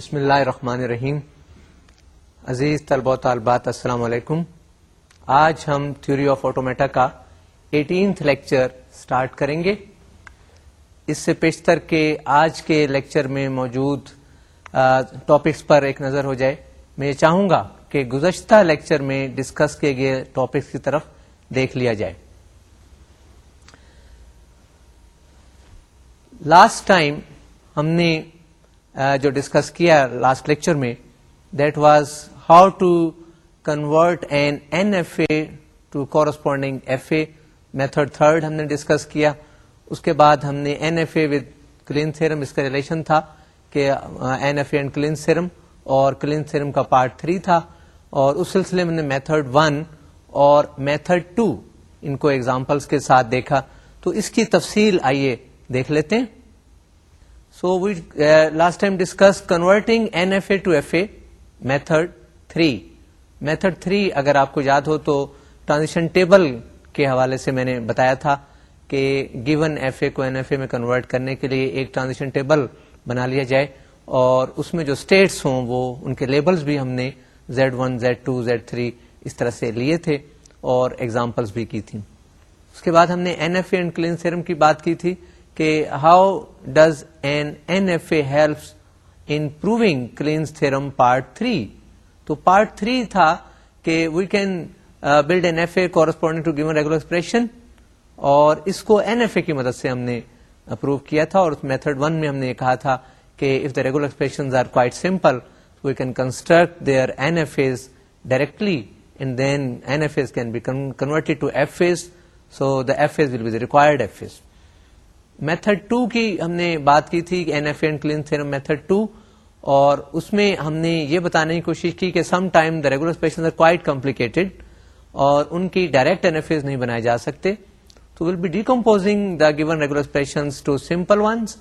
بسم اللہ الرحمن الرحیم. عزیز طلبہ و طالبات، السلام علیکم. آج ہم تھیوری آف آٹومیٹا کا ایٹینتھ لیکچر سٹارٹ کریں گے. اس سے پیشتر کے آج کے لیکچر میں موجود ٹاپکس پر ایک نظر ہو جائے. میں چاہوں گا کہ گزشتہ لیکچر میں ڈسکس کیے گئے ٹاپکس کی طرف دیکھ لیا جائے. لاسٹ ٹائم ہم نے جو ڈسکس کیا لاسٹ لیکچر میں that was how to convert an N F A to corresponding F A method third ہم نے ڈسکس کیا۔ اس کے بعد ہم نے N F A with Kleene theorem اس کا ریلیشن تھا کہ N F A and Kleene theorem اور کلین سیرم کا پارٹ تھری تھا۔ اور اس سلسلے میں نے میتھڈ ون اور میتھڈ ٹو ان کو ایگزامپلس کے ساتھ دیکھا۔ تو اس کی تفصیل آئیے دیکھ لیتے ہیں۔ So we last time discuss converting N F A to F A method three method three اگر آپ کو یاد ہو تو ٹرانزیشن ٹیبل کے حوالے سے میں نے بتایا تھا کہ گیون ایف اے کو این ایف اے میں کنورٹ کرنے کے لیے ایک ٹرانزیشن ٹیبل بنا لیا جائے اور اس میں جو اسٹیٹس ہوں وہ ان کے لیبلز بھی ہم نے Z one Z two Z three اس طرح سے لیے تھے اور ایگزامپلس بھی کی تھیں۔ اس کے بعد ہم نے N F A and Kleene theorem کی بات کی تھی۔ کہ how does N N F A helps in proving Kleene's theorem part three تو پارٹ تھری تھا کہ we can build N F A corresponding to given regular expression اور اس کو این ایف اے کی مدد سے ہم نے اپروو کیا تھا اور میتھڈ ون میں ہم نے یہ کہا تھا کہ if the regular expression are quite simple we can construct their N F As directly and then N F As can be converted to F As so the F As will be the required F As method two کی ہم نے بات کی تھی N F and Kleene theorem method two اور اس میں ہم نے یہ بتانے کی کوشش کی کہ some time the regular expression are quite complicated اور ان کی ڈائریکٹ این ایف نہیں بنائے جا سکتے۔ تو will be decomposing the given regular expression to simple ones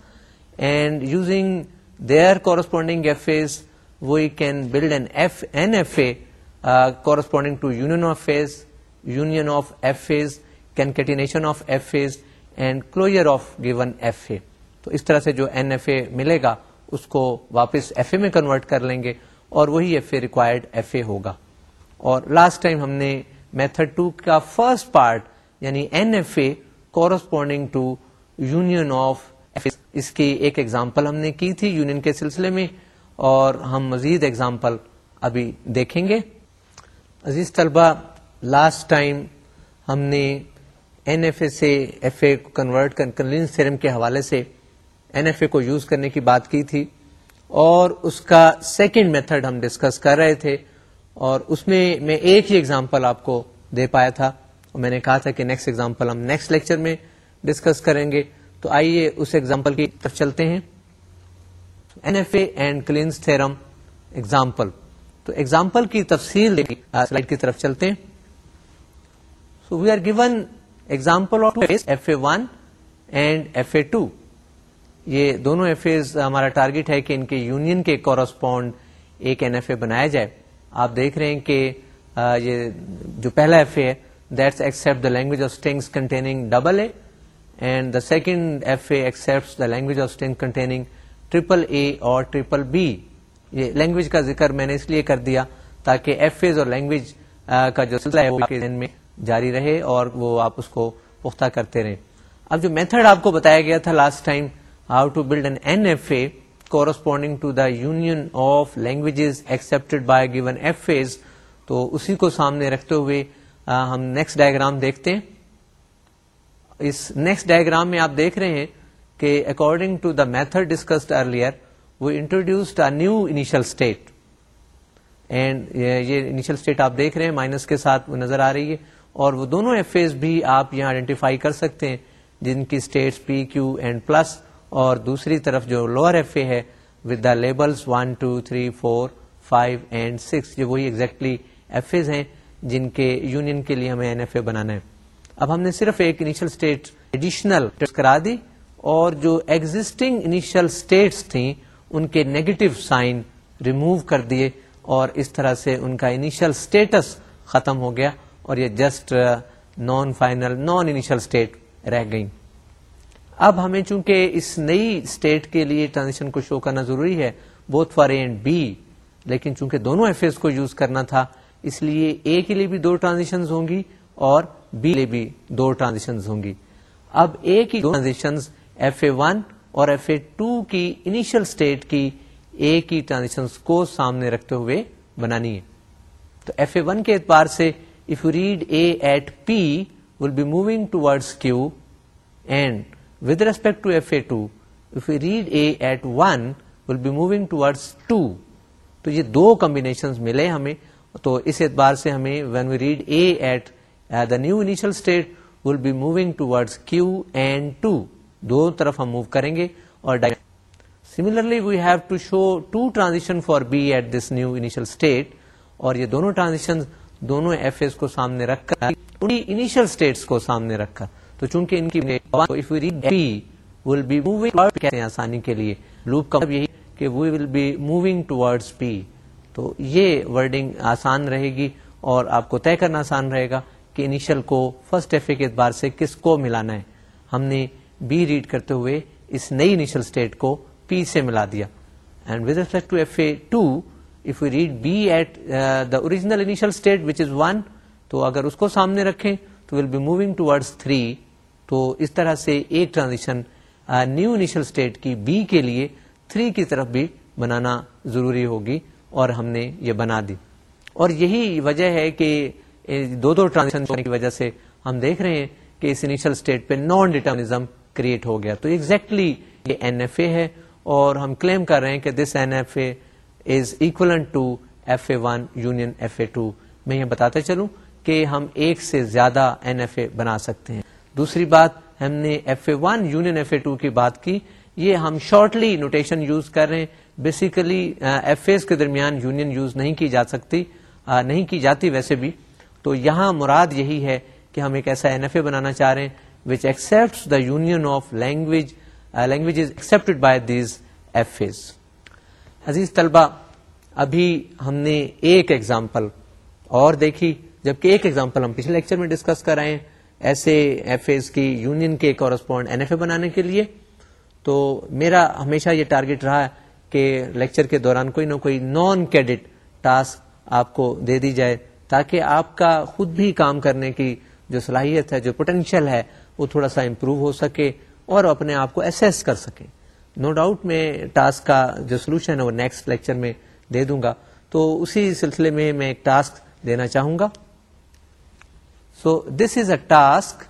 and using their corresponding F As we can build N F N F A corresponding to union of As union of F As concatenation of F As and closure of given F A تو اس طرح سے جو N F A ملے گا، اس کو واپس F A میں convert کر لیں گے اور وہی F A required F A ہوگا۔ اور لاسٹ ٹائم ہم نے میتھڈ ٹو کا فرسٹ پارٹ یعنی N F A corresponding to union of اس کی ایک ایگزامپل ہم نے کی تھی یونین کے سلسلے میں، اور ہم مزید ایگزامپل ابھی دیکھیں گے۔ عزیز طلبہ لاسٹ ٹائم ہم نے این ایف اے سے ایف اے کو کنورٹ کنوینس تھرم کے حوالے سے این ایف اے کو یوز کرنے کی بات کی تھی اور اس کا سیکنڈ میتھڈ ہم ڈسکس کر رہے تھے اور اس میں میں ایک ہی ایگزامپل آپ کو دے پایا تھا اور میں نے کہا تھا کہ نیکسٹ ایگزامپل ہم نیکسٹ لیکچر میں ڈسکس کریں گے تو آئیے اس ایگزامپل کی طرف چلتے ہیں N F A and Kleene's theorem example تو ایگزامپل کی تفصیل سلائڈ کی طرف چلتے ہیں۔ So we are given example of F A one and F A two یہ دونوں ایف اے ہمارا ٹارگیٹ ہے کہ ان کے یونین کے کورسپونڈ ایک این ایف اے بنایا جائے. آپ دیکھ رہے ہیں کہ یہ جو پہلا F A that's accept the language of strings containing double A and the second F A accept the language of string containing triple A اور ٹریپل بی یہ لینگویج کا ذکر میں نے اس لیے کر دیا تاکہ ایف اے اور لینگویج کا جو سلسلہ ہے وہ میں جاری رہے اور وہ آپ اس کو پختہ کرتے رہے۔ اب جو میتھڈ آپ کو بتایا گیا تھا last time how to build an N F A corresponding to the union of languages accepted by given F As تو اسی کو سامنے رکھتے ہوئے ہم نیکسٹ ڈائگرام دیکھتے ہیں۔ اس نیکسٹ ڈائگرام میں آپ دیکھ رہے ہیں کہ according to the method discussed earlier وہ introduced a new initial state and یہ انیشل اسٹیٹ آپ دیکھ رہے ہیں مائنس کے ساتھ وہ نظر آ رہی ہے۔ اور وہ دونوں ایف اے بھی آپ یہاں آئیڈینٹیفائی کر سکتے ہیں، جن کی states P Q and plus اور دوسری طرف جو لوور ایف اے ہے with the labels one two three four five and six یہ وہی ایگزیکٹلی ایف ایز ہیں جن کے یونین کے لیے ہمیں این ایف اے بنانا ہے۔ اب ہم نے صرف ایک انیشل اسٹیٹ ایڈیشنل کرا دی اور جو ایگزٹنگ انیشل اسٹیٹس تھیں، ان کے نیگیٹو سائن ریموو کر دیے اور اس طرح سے ان کا انیشل اسٹیٹس ختم ہو گیا۔ اور یہ just non final non initial state رہ گئی اب ہمیں چونکہ اس نئی اسٹیٹ کے لیے ٹرانزیشن کو شو کرنا ضروری ہے both for A and B لیکن چونکہ دونوں ایف کو یوز کرنا تھا، اس لیے اے کے لیے بھی دو ٹرانزیکشن ہوں گی اور بی لیے بھی دو ٹرانزیکشن ہوں گی۔ اب اے کی دو ٹرانزیکشن ایف اے ون اور ایف اے ٹو کی انیشل اسٹیٹ کی اے کی ٹرانزیکشن کو سامنے رکھتے ہوئے بنانی ہے۔ تو ایف اے ون کے اعتبار سے if you read A at P will be moving toward Q and with respect to F A two if you read A at one will be moving toward two تو یہ دو combination ملے ہمیں. تو اس اعتبار سے ہمیں when we read A at the new initial state will be moving toward Q and two دو طرف ہم موو کریں گے اور similarly we have to show two transaction for B at this new initial state اور یہ دونوں transaction دونوں F S کو سامنے رکھ کر انیشل اسٹیٹس کو سامنے رکھ کر۔ تو چونکہ ان کی ول بی آسانی کے لیے۔ لوپ کا مطلب یہی کہ وی ول بی موونگ ٹوڈ پی تو یہ ورڈنگ آسان رہے گی اور آپ کو طے کرنا آسان رہے گا کہ انیشل کو فرسٹ ایف اے کے اعتبار سے کس کو ملانا ہے۔ ہم نے بی ریڈ کرتے ہوئے اس نئی انیشل اسٹیٹ کو پی سے ملا دیا۔ And with respect to F A two if you read B at the original initial state which is one تو اگر اس کو سامنے رکھیں تو will be moving to three تو اس طرح سے ایک ٹرانزیکشن نیو انیشل اسٹیٹ کی بی کے لیے تھری کی طرف بھی بنانا ضروری ہوگی اور ہم نے یہ بنا دی۔ اور یہی وجہ ہے کہ دو دو ٹرانزیکشن کی وجہ سے ہم دیکھ رہے ہیں کہ اس انیشل اسٹیٹ پہ نان ڈیٹرمنزم کریٹ ہو گیا۔ تو ایگزیکٹلی یہ این ایف اے ہے اور ہم کلیم کر رہے ہیں کہ this N F A is equal to F A one union F A two میں یہ بتاتے چلوں کہ ہم ایک سے زیادہ این ایف اے بنا سکتے ہیں۔ دوسری بات، ہم نے F A one union F A two کی بات کی۔ یہ ہم شارٹلی نوٹیشن یوز کر رہے ہیں۔ بیسیکلی ایف اے کے درمیان یونین یوز نہیں کی جا سکتی uh, نہیں کی جاتی ویسے بھی۔ تو یہاں مراد یہی ہے کہ ہم ایک ایسا این ایف اے بنانا چاہ رہے ہیں which accept the union of language language is accepted by these F As عزیز طلبہ، ابھی ہم نے ایک ایگزامپل اور دیکھی، جبکہ ایک ایگزامپل ہم پچھلے لیکچر میں ڈسکس کر رہے ہیں، ایسے ایف ایز کی یونین کے کورسپونڈ این ایف اے بنانے کے لیے۔ تو میرا ہمیشہ یہ ٹارگیٹ رہا ہے کہ لیکچر کے دوران کوئی نہ کوئی نان کیڈٹ ٹاسک آپ کو دے دی جائے، تاکہ آپ کا خود بھی کام کرنے کی جو صلاحیت ہے، جو پوٹینشیل ہے، وہ تھوڑا سا امپروو ہو سکے اور اپنے آپ کو ایسیس کر سکے۔ نو ڈاؤٹ میں ٹاسک کا جو سولوشن ہے وہ نیکسٹ لیکچر میں دے دوں گا۔ تو اسی سلسلے میں میں ایک ٹاسک دینا چاہوں گا۔ So this is a task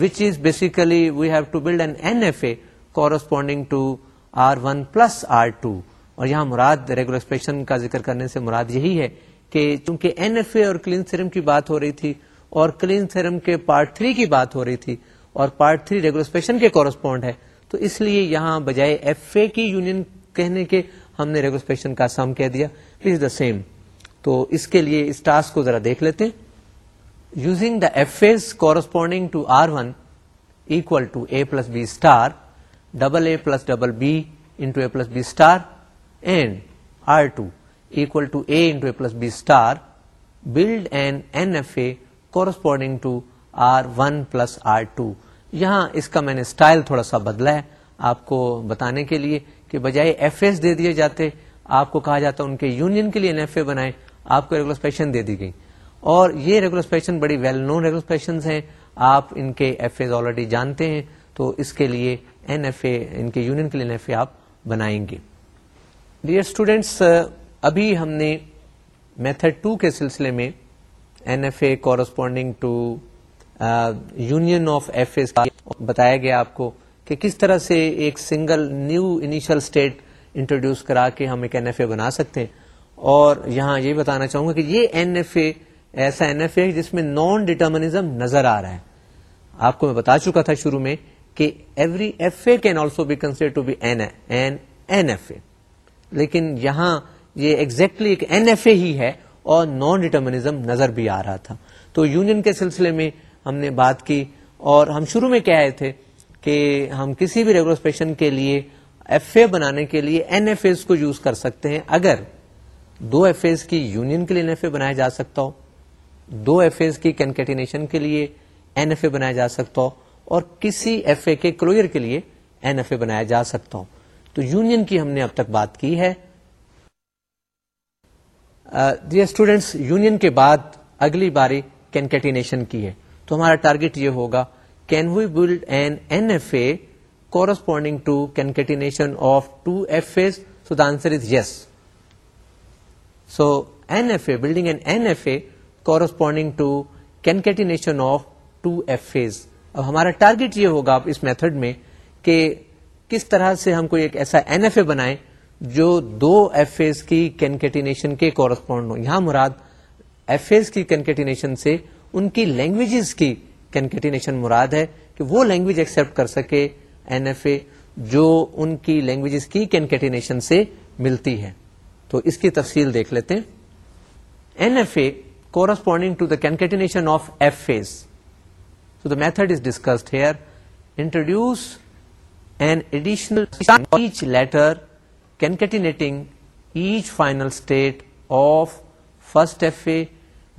which is basically we have to build an N F A corresponding to R one plus R two اور یہاں مراد ریگولرسپیشن کا ذکر کرنے سے مراد یہی ہے کہ چونکہ این ایف اے اور کلین سیرم کی بات ہو رہی تھی اور کلین سیرم کے پارٹ تھری کی بات ہو رہی تھی اور پارٹ تھری ریگولرسپریشن کے کورسپونڈ ہے تو اس لیے یہاں بجائے ایف اے کی یونین کہنے کے ہم نے ریگولر اسپیشن کا سم کہہ دیا۔ از دا سیم تو اس کے لیے اس ٹاسک کو ذرا دیکھ لیتے ہیں۔ Using the F As corresponding to R one equal to A plus B star double A plus double B into A plus B star and R two equal to A into A plus B star, build an NFA corresponding to R1 plus R2. یہاں اس کا میں نے style تھوڑا سا بدلا ہے آپ کو بتانے کے لیے کہ بجائے ایف ایس دے دیے جاتے، آپ کو کہا جاتا ان کے یونین کے لیے این ایف اے بنائے، آپ کو ریگولر اسپیشن دے دی گئی۔ اور یہ ریگولر اسپیشن بڑی ویل نون ریگولر ہیں، آپ ان کے ایف اے آلریڈی جانتے ہیں، تو اس کے لیے این ایف اے، ان کے یونین کے لیے این ایف اے آپ بنائیں گے۔ ڈیئر اسٹوڈینٹس ابھی ہم نے میتھڈ ٹو کے سلسلے میں N F A corresponding to union of F A بتایا گیا آپ کو کہ کس طرح سے ایک single new initial state introduce کرا کے ہم ایک این ایف اے بنا سکتے ہیں۔ اور یہاں یہ بتانا چاہوں گا کہ یہ این ایف اے، ایسا این ایف اے جس میں نان ڈیٹرمنیزم نظر آ رہا ہے۔ آپ کو میں بتا چکا تھا شروع میں کہ every F A can also be consider to be N F A. لیکن یہاں یہ ایگزیکٹلی ایک این ایف اے ہی ہے اور نان ڈیٹرمنیزم نظر بھی آ رہا تھا۔ تو یونین کے سلسلے میں ہم نے بات کی اور ہم شروع میں کہہ رہے تھے کہ ہم کسی بھی ریگولر اسپیشن کے لیے ایف اے بنانے کے لیے این ایف اے کو یوز کر سکتے ہیں۔ اگر دو ایف اے کی یونین کے لیے این ایف اے بنایا جا سکتا ہو، دو ایف اے کی کینکیٹینیشن کے لیے این ایف اے بنایا جا سکتا ہو اور کسی ایف اے کے کلوئر کے لیے این ایف اے بنایا جا سکتا ہو۔ تو یونین کی ہم نے اب تک بات کی ہے۔ ڈیئر اسٹوڈینٹس یونین کے بعد اگلی باری کینکیٹینیشن کی ہے۔ تو ہمارا ٹارگیٹ یہ ہوگا can we build N N F A corresponding to concatenation of two F A so the answer is yes so N F A building N N F A corresponding to concatenation of two F A's اب ہمارا target یہ ہوگا اس method میں کہ کس طرح سے ہم کوئی ایک ایسا این ایف اے بنائیں جو دو ایف ایز کی کینکیٹینیشن کے کورسپونڈ ہو یہاں مراد ایف ایز کی کینکیٹینیشن سے ان کی لینگویجز کی کینکیٹینیشن مراد ہے کہ وہ لینگویج ایکسپٹ کر سکے این ایف اے جو ان کی لینگویجز کی کینکیٹینیشن سے ملتی ہے۔ تو اس کی تفصیل دیکھ لیتے ہیں۔ N F A corresponding to the concatenation of F As so the method is discussed here introduce an additional H letter concatenating H final state of first F A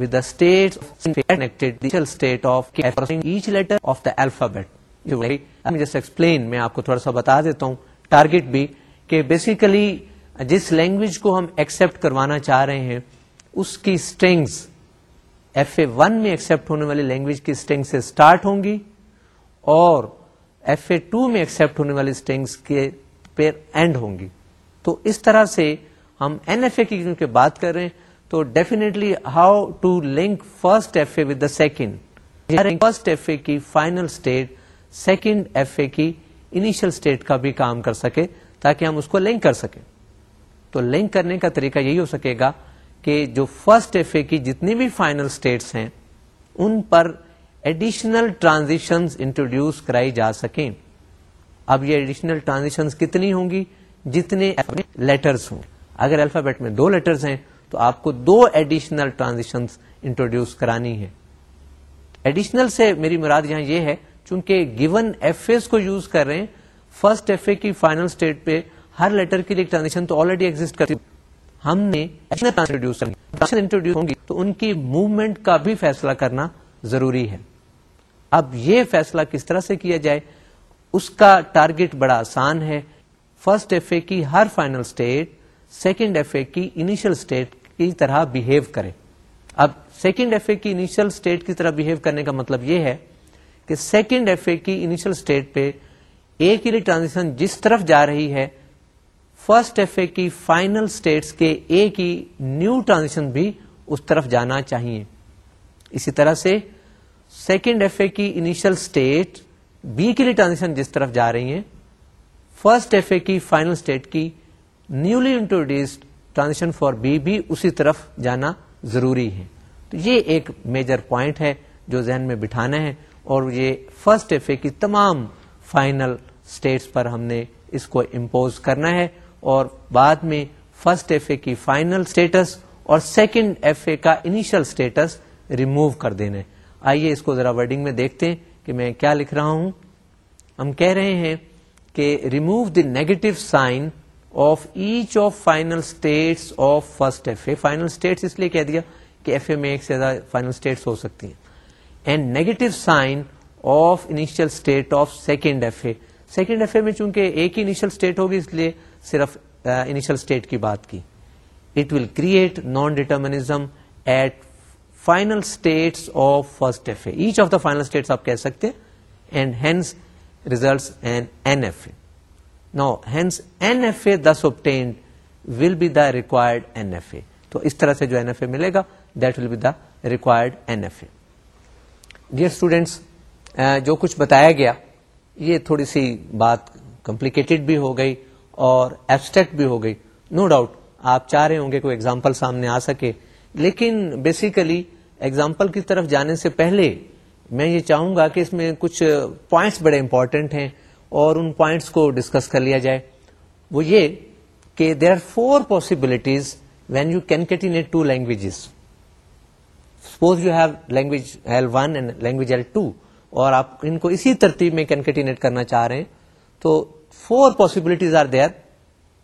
with with the state state of H letter of the alphabet just explain میں آپ کو تھوڑا سا بتا دیتا ہوں. Target بھی کہ بیسیکلی جس لینگویج کو ہم ایکسپٹ کروانا چاہ رہے ہیں، اس کی اسٹرنگس ایف اے ون میں ایکسپٹ ہونے والی لینگویج کی اسٹرنگ سے اسٹارٹ ہوں گی اور ایف اے ٹو میں ایکسپٹ ہونے والی اسٹرنگس کے پیر اینڈ ہوں گی۔ تو اس طرح سے ہم این ایف اے کی کیونکہ بات کر رہے ہیں تو definitely how to link first F A with the second first F A کی final state second F A کی انیشل اسٹیٹ کا بھی کام کر سکے تاکہ ہم اس کو لنک کر سکیں۔ تو لنک کرنے کا طریقہ یہی ہو سکے گا کہ جو فرسٹ ایف اے کی جتنی بھی فائنل اسٹیٹس ہیں، ان پر ایڈیشنل ٹرانزیشن انٹروڈیوس کرائی جا سکیں۔ اب یہ ایڈیشنل ٹرانزیشن کتنی ہوں گی؟ جتنے لیٹرس ہوں۔ اگر الفابیٹ میں دو لیٹرز ہیں تو آپ کو دو ایڈیشنل ٹرانزیشن انٹروڈیوس کرانی ہے ایڈیشنل سے میری مراد یہاں یہ ہے، چونکہ گیون ایف ایس کو یوز کر رہے ہیں فرسٹ ایف اے کی فائنل اسٹیٹ پہ ہر لیٹر کے لیے ٹرانزیکشن تو آلریڈی ایگزٹ کرتی ہم نے انٹروڈیوس ہوں گی تو ان کی موومنٹ کا بھی فیصلہ کرنا ضروری ہے۔ اب یہ فیصلہ کس طرح سے کیا جائے، اس کا ٹارگیٹ بڑا آسان ہے۔ فرسٹ ایف اے کی ہر final state second F A کی انیشل اسٹیٹ کی طرح بہیو کرے۔ اب سیکنڈ ایف اے کی انیشل اسٹیٹ کی طرح بہیو کرنے کا مطلب یہ ہے کہ سیکنڈ ایف اے کی انیشل اسٹیٹ پہ ایک ہی ٹرانزیکشن جس طرف جا رہی ہے فرسٹ ایف اے کی فائنل اسٹیٹس کے اے کی نیو ٹرانزیکشن بھی اس طرف جانا چاہیے۔ اسی طرح سے سیکنڈ ایف اے کی انیشل اسٹیٹ بی کے لیے ٹرانزیکشن جس طرف جا رہی ہیں فرسٹ ایف اے کی فائنل اسٹیٹ کی newly introduced transaction for B بھی اسی طرف جانا ضروری ہے۔ تو یہ ایک میجر پوائنٹ ہے جو ذہن میں بٹھانا ہے اور یہ فرسٹ ایف اے کی تمام فائنل اسٹیٹس پر ہم نے اس کو امپوز کرنا ہے اور بعد میں فرسٹ ایف اے کی فائنل اسٹیٹس اور سیکنڈ ایف اے کا انیشل اسٹیٹس ریموو کر دینے آئیے اس کو ذرا ورڈنگ میں دیکھتے ہیں کہ میں کیا لکھ رہا ہوں۔ ہم کہہ رہے ہیں کہ remove the negative sign of H of final states of first F A final states اس لیے کہہ دیا کہ ایف اے میں ایک سے زیادہ فائنل اسٹیٹس ہو سکتی ہیں. And negative sign of initial state of second F A second F A میں چونکہ ایک ہی انیشل اسٹیٹ ہوگی، اس لیے صرف انیشل اسٹیٹ کی بات کی. It will create non determinism at final states of first F A H of the final states آپ کہہ سکتے ہیں. And hence results N N F A no hence N F A this obtained will be the required N F A تو اس طرح سے جو N F A ملے گا that will be the required N F A dear students جو کچھ بتایا گیا، یہ تھوڑی سی بات کمپلیکیٹڈ بھی ہو گئی اور ایبسٹریکٹ بھی ہو گئی. نو ڈاؤٹ آپ چاہ رہے ہوں گے کوئی ایگزامپل سامنے آ سکے. لیکن بیسیکلی ایگزامپل کی طرف جانے سے پہلے میں یہ چاہوں گا کہ اس میں کچھ پوائنٹس بڑے امپورٹنٹ ہیں. اور ان پوائنٹس کو ڈسکس کر لیا جائے۔ وہ یہ کہ there are four possibilities when you can two languages suppose you have language L one and language L two اور آپ ان کو اسی ترتیب میں کینکیٹینیٹ کرنا چاہ رہے ہیں، تو four possibilities are there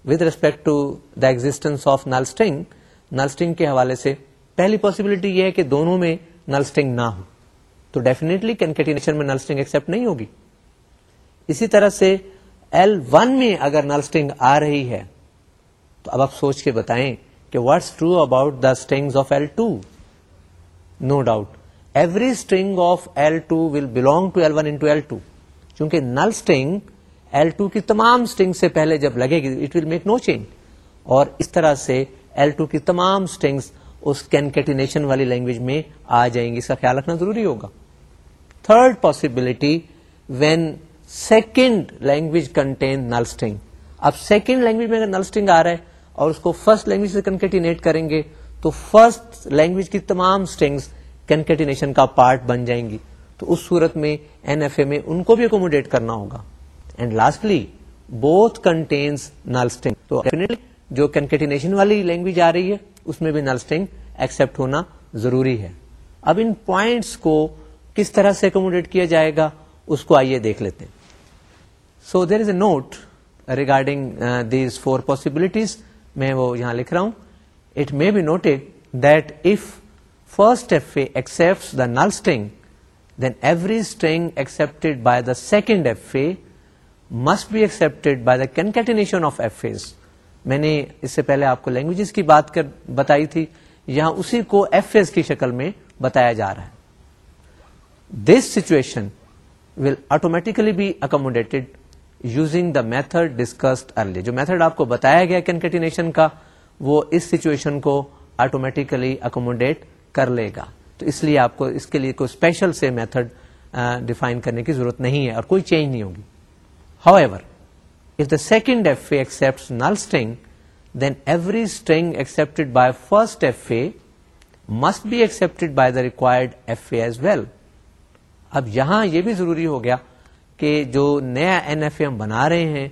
with respect to the existence of null string null string کے حوالے سے پہلی پاسبلٹی یہ ہے کہ دونوں میں نل اسٹنگ نہ ہو۔ تو ڈیفینیٹلی کینکیٹینیشن میں نل اسٹنگ ایکسپٹ نہیں ہوگی۔ اسی طرح سے ایل ون میں اگر نل اسٹنگ آ رہی ہے، تو اب آپ سوچ کے بتائیں کہ what's true about the string of L two no doubt every string of L two will belong to L one into L two چونکہ نل اسٹنگ ایل ٹو کی تمام اسٹنگ سے پہلے جب لگے گی it will make no change اور اس طرح سے ایل ٹو کی تمام اسٹنگس اس کینکیٹینیشن والی لینگویج میں آ جائیں گی، اس کا خیال رکھنا ضروری ہوگا. Third possibility when second language contain null string اب سیکنڈ لینگویج میں اگر نل اسٹنگ آ رہا ہے اور اس کو فرسٹ لینگویج سے کنکیٹینیٹ کریں گے، تو فرسٹ لینگویج کی تمام اسٹنگس کنکیٹینیشن کا پارٹ بن جائیں گی۔ تو اس صورت میں این ایف اے میں ان کو بھی اکوموڈیٹ کرنا ہوگا۔ And lastly both contains null string تو جو کنکیٹینیشن والی لینگویج آ رہی ہے، اس میں بھی نل اسٹنگ ایکسپٹ ہونا ضروری ہے۔ اب ان پوائنٹس کو کس طرح سے اکوموڈیٹ کیا جائے گا، اس کو آئیے دیکھ لیتے ہیں۔ So there is a note regarding these four possibilities میں وہ یہاں لکھ رہا ہوں it may be noted that F first F A accept the null string then every string accepted by the second F A must be accepted by the concatenation of F A میں نے اس سے پہلے آپ کو languages کی بات کر بتائی تھی یہاں اسی کو ایف ایز کی شکل میں بتایا جا رہا ہے this situation will automatically be accommodated using the method discussed early جو میتھڈ آپ کو بتایا گیا کینکٹینیشن کا، وہ اس سچویشن کو آٹومیٹیکلی اکوموڈیٹ کر لے گا۔ تو اس لیے آپ کو اس کے لیے کوئی اسپیشل سے میتھڈ ڈیفائن کرنے کی ضرورت نہیں ہے اور کوئی چینج نہیں ہوگی۔ However if the second F A accept null string then every string accepted by first F A must be accepted by the required F A as well اب یہاں یہ بھی ضروری ہو گیا کہ جو نیا این ایف اے ہم بنا رہے ہیں،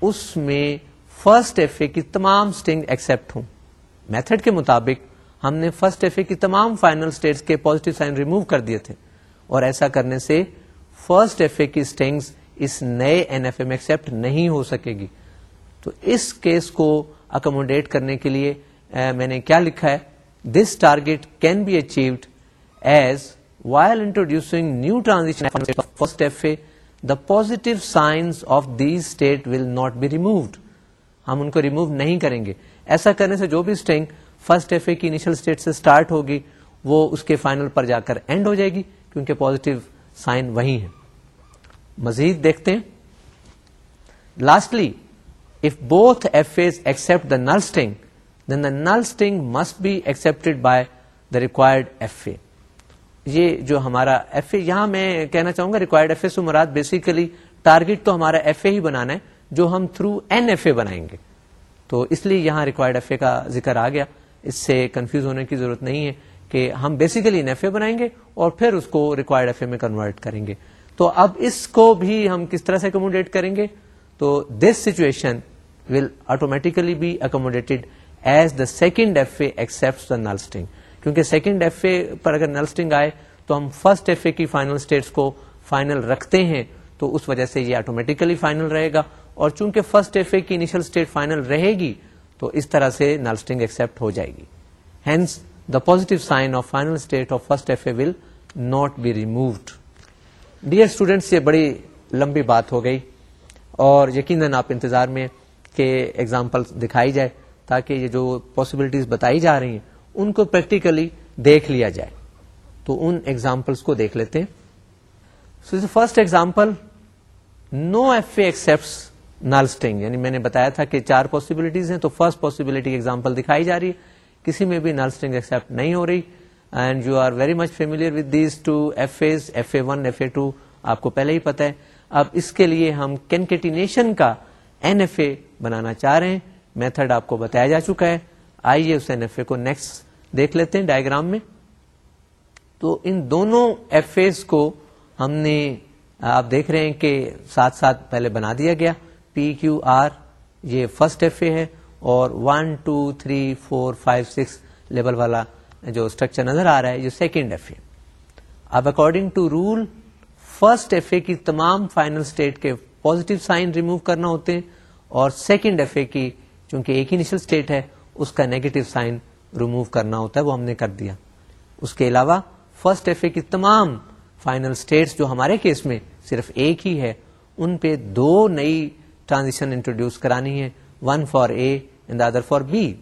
اس میں فرسٹ ایف اے کی تمام اسٹنگ ایکسپٹ ہوں۔ میتھڈ کے مطابق ہم نے فرسٹ ایف اے کی تمام فائنل اسٹیٹس کے پوزیٹو سائن ریموو کر دیے تھے۔ اور ایسا کرنے سے فرسٹ ایف اے کی اسٹنگس اس نئے این ایف اے میں ایکسپٹ نہیں ہو سکے گی۔ تو اس کیس کو اکوموڈیٹ کرنے کے لیے میں نے کیا لکھا ہے؟ This target can be achieved as while introducing new transaction first F A the positive signs of these state will not be removed ہم ان کو ریموو نہیں کریں گے۔ ایسا کرنے سے جو بھی اسٹنگ فرسٹ ایف اے کی انیشل اسٹیٹ سے اسٹارٹ ہوگی، وہ اس کے فائنل پر جا کر اینڈ ہو جائے گی، کیونکہ پوزیٹو سائن وہی ہے مزید دیکھتے ہیں۔ Lastly if both F A accept the null string then the null string must be accepted by the required F A یہ جو ہمارا ایف اے یہاں میں کہنا چاہوں گا ریکوائرڈ ایف اے سے مراد بیسیکلی ٹارگیٹ تو ہمارا ایف اے ہی بنانا ہے، جو ہم تھرو این ایف اے بنائیں گے۔ تو اس لیے یہاں ریکوائرڈ ایف اے کا ذکر آ گیا۔ اس سے کنفیوز ہونے کی ضرورت نہیں ہے کہ ہم بیسیکلی این ایف اے بنائیں گے اور پھر اس کو ریکوائرڈ ایف اے میں کنورٹ کریں گے۔ تو اب اس کو بھی ہم کس طرح سے اکوموڈیٹ کریں گے؟ تو this situation will automatically be accommodated as the second F A accept the null string کیونکہ سیکنڈ ایف اے پر اگر نلسٹنگ آئے تو ہم فرسٹ ایف اے کی فائنل اسٹیٹس کو فائنل رکھتے ہیں تو اس وجہ سے یہ آٹومیٹیکلی فائنل رہے گا اور چونکہ فرسٹ ایف اے کی انیشل اسٹیٹ فائنل رہے گی تو اس طرح سے نلسٹنگ ایکسپٹ ہو جائے گی۔ Hence the positive sign of final state of first F A will not be removed dear students یہ بڑی لمبی بات ہو گئی اور یقیناً آپ انتظار میں کہ ایگزامپل دکھائی جائے تاکہ یہ جو پاسبلٹیز بتائی جا رہی ہیں ان کو پریکٹیکلی دیکھ لیا جائے۔ تو ان ایگزامپلس کو دیکھ لیتے ہیں۔ So first example no F A accept null string یعنی میں نے بتایا تھا کہ چار پاسبلٹیز ہیں تو فرسٹ پاسبلٹی ایگزامپل دکھائی جا رہی ہے۔ کسی میں بھی نل اسٹنگ ایکسپٹ نہیں ہو رہی۔ And you are very much familiar with these two F As F A one F A two آپ کو پہلے ہی پتا ہے۔ اب اس کے لیے ہم کینکیٹینیشن کا این ایف اے بنانا چاہ رہے ہیں۔ میتھڈ آپ کو بتایا جا چکا ہے۔ آئیے اس این ایف اے کو نیکسٹ دیکھ لیتے ہیں ڈائگرام میں۔ تو ان دونوں ایف اے کو ہم نے، آپ دیکھ رہے ہیں کہ ساتھ ساتھ پہلے بنا دیا گیا۔ پی کیو آر یہ فرسٹ ایف اے ہے اور one two three four five six level والا جو اسٹرکچر نظر آ رہا ہے، یہ سیکنڈ ایف اے اب according to rule first F A کی تمام فائنل اسٹیٹ کے پوزیٹو سائن ریموو کرنا ہوتے ہیں اور سیکنڈ ایف اے کی چونکہ ایک ہی انیشل اسٹیٹ ہے، اس کا نیگیٹو سائن ریموو کرنا ہوتا ہے، وہ ہم نے کر دیا۔ اس کے علاوہ فرسٹ ایف اے کی تمام فائنل اسٹیٹس جو ہمارے کیس میں صرف ایک ہی ہے، ان پہ دو نئی ٹرانزیشن انٹروڈیوس کرانی ہے one for A and other for B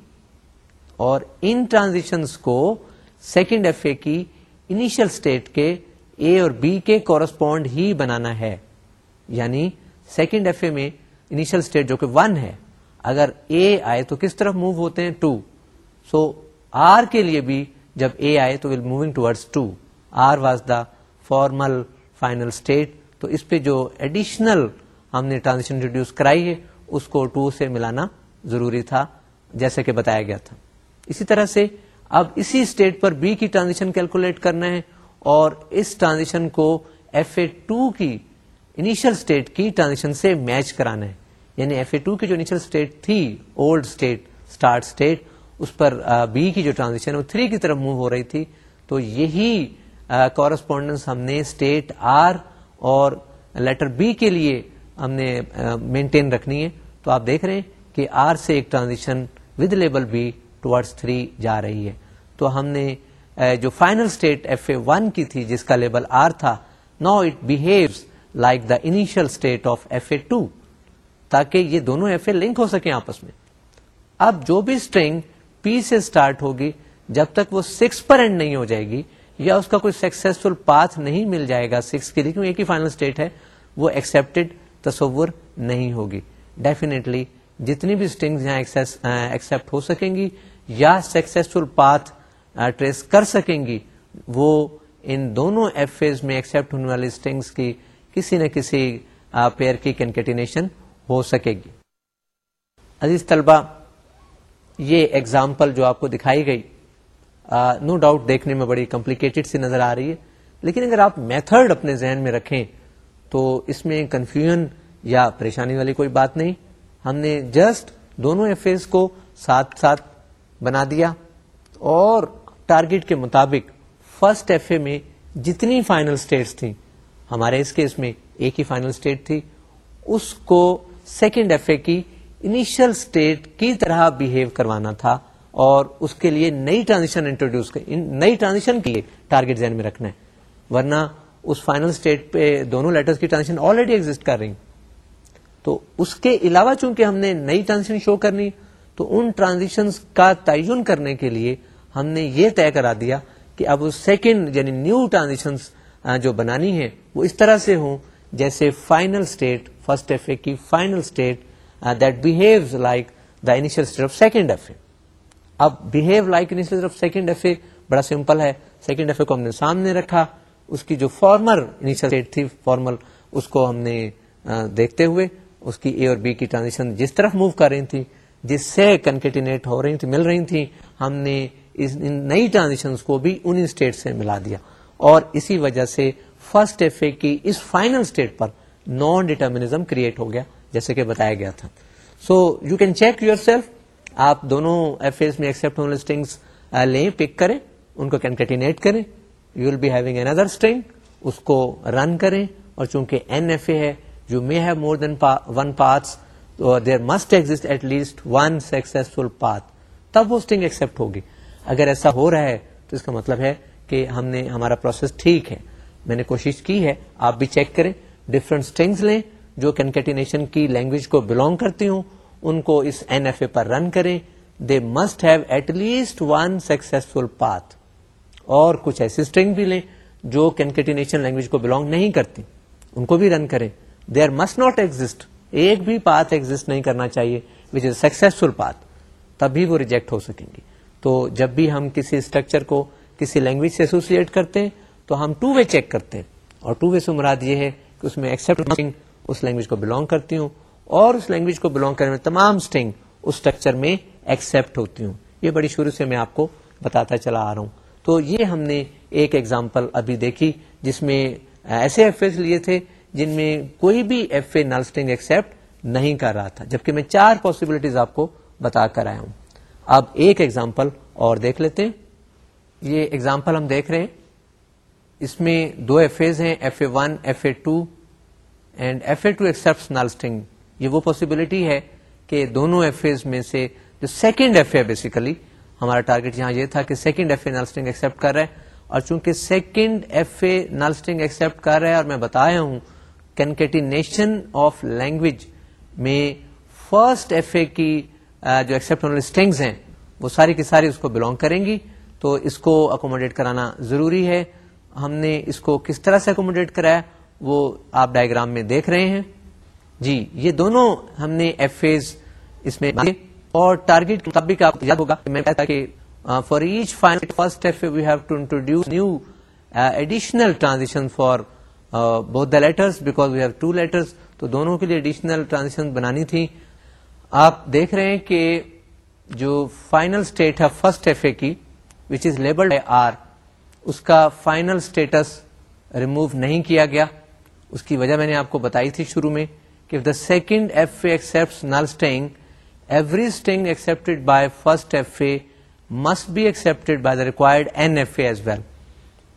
اور ان ٹرانزیشن کو سیکنڈ ایف اے کی انیشل اسٹیٹ کے اے اور بی کے کورسپونڈ ہی بنانا ہے۔ یعنی سیکنڈ ایف اے میں انیشل اسٹیٹ جو کہ ون ہے، اگر اے آئے تو کس طرف موو ہوتے ہیں؟ ٹو سو آر کے لیے بھی جب اے آئے تو will moving towards two R was the formal final state تو اس پہ جو ایڈیشنل ہم نے ٹرانزیکشن انٹروڈیوس کرائی ہے، اس کو ٹو سے ملانا ضروری تھا، جیسے کہ بتایا گیا تھا۔ اسی طرح سے اب اسی اسٹیٹ پر بی کی ٹرانزیکشن کیلکولیٹ کرنا ہے اور اس ٹرانزیکشن کو ایف اے ٹو کی انیشل اسٹیٹ کی ٹرانزیکشن سے میچ کرانا ہے۔ یعنی ایف اے ٹو کی جو انیشل اسٹیٹ تھی اولڈ اسٹیٹ اسٹارٹ اسٹیٹ اس پر بی کی جو ٹرانزیکشن وہ تھری کی طرف موو ہو رہی تھی. تو یہی کورسپونڈنس ہم نے اسٹیٹ آر اور لیٹر بی کے لیے ہم نے مینٹین رکھنی ہے. تو آپ دیکھ رہے ہیں کہ آر سے ایک transaction with label B towards three جا رہی ہے. تو ہم نے جو final state F A one کی تھی، جس کا لیبل آر تھا now it behaves like the initial state of F A two تاکہ یہ دونوں ایف اے لنک ہو سکیں آپس میں. اب جو بھی اسٹرنگ پی سے اسٹارٹ ہوگی، جب تک وہ سکس پر اینڈ نہیں ہو جائے گی، یا اس کا کوئی سکسیسفل پاتھ نہیں مل جائے گا سکس کے لیے، کیونکہ ایک ہی فائنل اسٹیٹ ہے، وہ ایکسپٹیڈ تصور نہیں ہوگی۔ ڈیفینیٹلی جتنی بھی اسٹنگ یہاں ایکسپٹ ہو سکیں گی، یا سکسیسفل پاتھ ٹریس کر سکیں گی، وہ ان دونوں ایف ایز میں ایکسپٹ ہونے والی اسٹنگس کی کسی نہ کسی پیئر کی کینکٹینیشن ہو سکے گی۔ عزیز طلبہ یہ ایگزامپل جو آپ کو دکھائی گئی نو ڈاؤٹ دیکھنے میں بڑی کمپلیکیٹڈ سی نظر آ رہی ہے، لیکن اگر آپ میتھڈ اپنے ذہن میں رکھیں تو اس میں کنفیوژن یا پریشانی والی کوئی بات نہیں۔ ہم نے جسٹ دونوں ایف کو ساتھ ساتھ بنا دیا اور ٹارگیٹ کے مطابق فرسٹ ایف اے میں جتنی فائنل اسٹیٹس تھیں، ہمارے اس کیس میں ایک ہی فائنل اسٹیٹ تھی، اس کو سیکنڈ ایف اے کی انیشل اسٹیٹ کی طرح بہیو کروانا تھا اور اس کے لیے نئی ٹرانزیشن انٹروڈیوس نئی ٹرانزیشن کی ٹارگیٹ ذہن میں رکھنا ہے۔ ورنہ اس فائنل اسٹیٹ پہ دونوں لیٹرز کی ٹرانزیشن آلریڈی ایگزٹ کر رہی تو اس کے علاوہ چونکہ ہم نے نئی ٹرانزیشن شو کرنی، تو ان ٹرانزیشن کا تعین کرنے کے لیے ہم نے یہ طے کرا دیا کہ اب سیکنڈ یعنی نیو ٹرانزیشن جو بنانی ہے وہ اس طرح سے ہوں جیسے final state first F A کی final state that behave like the initial state of second F A اب behave like initial of second F A بڑا سمپل ہے۔ سیکنڈ ایف اے کو ہم نے سامنے رکھا۔ اس کی جو فارمر انیشل اسٹیٹ تھی فارمل اس کو ہم نے uh, دیکھتے ہوئے اس کی اے اور بی کی ٹرانزیکشن جس طرف موو کر رہی تھی جس سے کنکیٹینیٹ ہو رہی تھی مل رہی تھی ہم نے اس نئی ٹرانزیکشن کو بھی ان اسٹیٹ سے ملا دیا۔ اور اسی وجہ سے فرسٹ ایف اے کی اس فائنل اسٹیٹ پر نان ڈیٹرمنیزم کریٹ ہو گیا۔ جیسے کہ بتایا گیا تھا۔ So you can check yourself آپ دونوں ایف اے میں ایکسپٹ ہونے لسٹنگس لیں پک کریں، ان کو کینکیٹینیٹ کریں۔ یو ول بی ہیونگ اندر اسٹرنگ اس کو رن کریں۔ اور چونکہ این ایف اے ہے جو may have more than one parts there must exist at least one successful path تب وہ اسٹنگ ایکسپٹ ہوگی۔ اگر ایسا ہو رہا ہے، تو اس کا مطلب ہے کہ ہم نے، ہمارا پروسیس ٹھیک ہے۔ میں نے کوشش کی ہے، آپ بھی چیک کریں۔ ڈفرنٹ اسٹنگس لیں۔ جو کینکیٹینیشن کی لینگویج کو بلونگ کرتی ہوں، ان کو اس این ایف اے پر رن کریں۔ They must have at least one successful path اور کچھ ایسی اسٹرنگ بھی لیں جو کینکیٹینیشن لینگویج کو بلونگ نہیں کرتی۔ ان کو بھی رن کریں۔ They are must not exist ایک بھی پاتھ ایگزٹ نہیں کرنا چاہیے وچ از سکسیسفل پاتھ تبھی وہ ریجیکٹ ہو سکیں گی۔ تو جب بھی ہم کسی اسٹرکچر کو کسی لینگویج سے ایسوسیٹ کرتے ہیں، تو ہم ٹو وے چیک کرتے ہیں۔ اور ٹو وے سے مراد یہ ہے کہ اس میں ایکسپٹ اس لینگویج کو بلونگ کرتی ہوں اور اس لینگویج کو بلونگ کرنے میں تمام اسٹنگ اس اسٹرکچر میں ایکسپٹ ہوتی ہوں۔ یہ بڑی شروع سے میں آپ کو بتاتا چلا آ رہا ہوں۔ تو یہ ہم نے ایک ایگزامپل ابھی دیکھی جس میں ایسے ایف اے لیے تھے جن میں کوئی بھی ایف اے نلسٹنگ ایکسپٹ نہیں کر رہا تھا، جبکہ میں چار پاسبلٹیز آپ کو بتا کر آیا ہوں۔ اب ایک ایگزامپل اور دیکھ لیتے ہیں۔ یہ ایگزامپل ہم دیکھ رہے ہیں۔ اس میں دو ایف ایز ہیں F A one F A two and F A two accept null string یہ وہ پاسبلٹی ہے کہ دونوں ایف ایز میں سے جو سیکنڈ ایف اے بیسیکلی ہمارا ٹارگیٹ یہاں یہ تھا کہ سیکنڈ ایف اے نلسٹنگ کر رہا ہے اور چونکہ second F A null string accept کر رہا ہے اور میں بتایا ہوں کینکیٹینیشن آف لینگویج میں فرسٹ ایف اے کی جو ایکسپٹ ہونے اسٹنگز ہیں، وہ ساری کی ساری اس کو بلونگ کریں گی. تو اس کو اکوموڈیٹ کرانا ضروری ہے. ہم نے اس کو کس طرح سے اکوموڈیٹ کرایا؟ وہ آپ ڈائگرام میں دیکھ رہے ہیں۔ جی یہ دونوں ہم نے ایف ایز اس میں اور ٹارگیٹ کے مطابق آپ یاد ہوگا۔ میں کہتا کہ for each final first F we have to introduce new additional transition for both the letters because we have two letters تو دونوں کے لیے ایڈیشنل ٹرانزیکشن بنانی تھی۔ آپ دیکھ رہے ہیں کہ جو فائنل اسٹیٹ ہے فرسٹ ایف اے کی وچ از لیبلڈ آر اس کا فائنل اسٹیٹس ریموو نہیں کیا گیا۔ اس کی وجہ میں نے آپ کو بتائی تھی شروع میں کہ the second F A accept null string every string accept by first F A must be accepted by the required N F A as well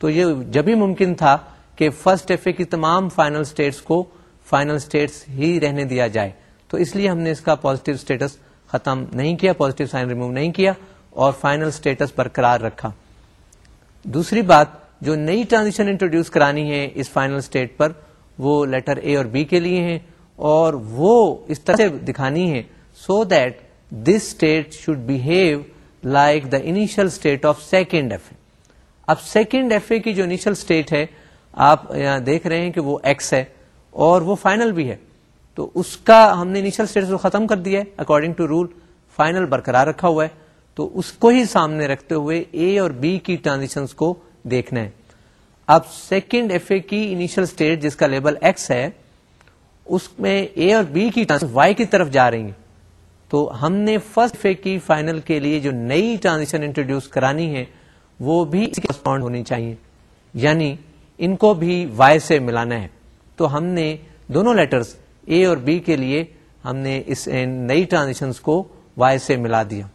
تو یہ جب جبھی ممکن تھا کہ فرسٹ ایف اے کی تمام فائنل اسٹیٹس کو فائنل اسٹیٹس ہی رہنے دیا جائے. تو اس لیے ہم نے اس کا پوزیٹو اسٹیٹس ختم نہیں کیا پوزیٹو سائن ریموو نہیں کیا اور فائنل اسٹیٹس برقرار رکھا. دوسری بات جو نئی ٹرانزیشن انٹروڈیوس کرانی ہے اس فائنل اسٹیٹ پر وہ لیٹر اے اور بی کے لیے ہیں اور وہ اس طرح سے دکھانی ہے so that this state should behave like the initial state of second F A اب سیکنڈ ایف اے کی جو انیشل اسٹیٹ ہے، آپ یہاں دیکھ رہے ہیں کہ وہ ایکس ہے اور وہ فائنل بھی ہے. تو اس کا ہم نے انیشل اسٹیٹس کو ختم کر دیا ہے اکارڈنگ ٹو رول فائنل برقرار رکھا ہوا ہے. تو اس کو ہی سامنے رکھتے ہوئے اے اور بی کی ٹرانزیکشن کو دیکھنا ہے. اب سیکنڈ ایف اے کی انیشل اسٹیٹ جس کا لیبل ایکس ہے، اس میں اے اور بی کی وائی کی طرف جا رہی ہیں۔ تو ہم نے فرسٹ ایف اے کی فائنل کے لیے جو نئی ٹرانزیکشن انٹروڈیوس کرانی ہے، وہ بھی ہونی چاہیے۔ یعنی ان کو بھی وائی سے ملانا ہے۔ تو ہم نے دونوں لیٹرز اے اور بی کے لیے ہم نے اس، نئی ٹرانزیکشن کو وائی سے ملا دیا۔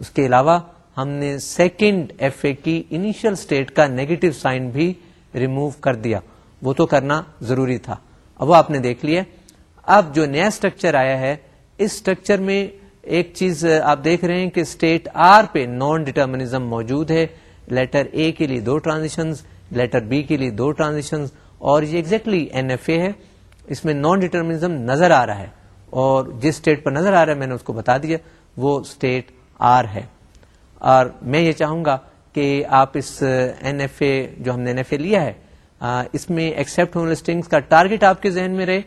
اس کے علاوہ ہم نے سیکنڈ ایف اے کی انیشل اسٹیٹ کا نیگیٹو سائن بھی ریموو کر دیا۔ وہ تو کرنا ضروری تھا۔ اب وہ آپ نے دیکھ لیا اب جو نیا اسٹرکچر آیا ہے، اس اسٹرکچر میں ایک چیز آپ دیکھ رہے ہیں کہ اسٹیٹ آر پہ نان ڈیٹرمنیزم موجود ہے۔ لیٹر اے کے لیے دو ٹرانزیشن لیٹر بی کے لیے دو ٹرانزیشن اور یہ ایگزیکٹلی این ایف اے ہے۔ اس میں نان ڈیٹرمنیزم نظر آ رہا ہے۔ اور جس اسٹیٹ پر نظر آ رہا ہے، میں نے اس کو بتا دیا، وہ اسٹیٹ آر ہے۔ اور میں یہ چاہوں گا کہ آپ اس این ایف اے جو ہم نے این ایف اے لیا ہے اس میں ایکسپٹ ہونے اسٹنگس کا ٹارگیٹ آپ کے ذہن میں رہے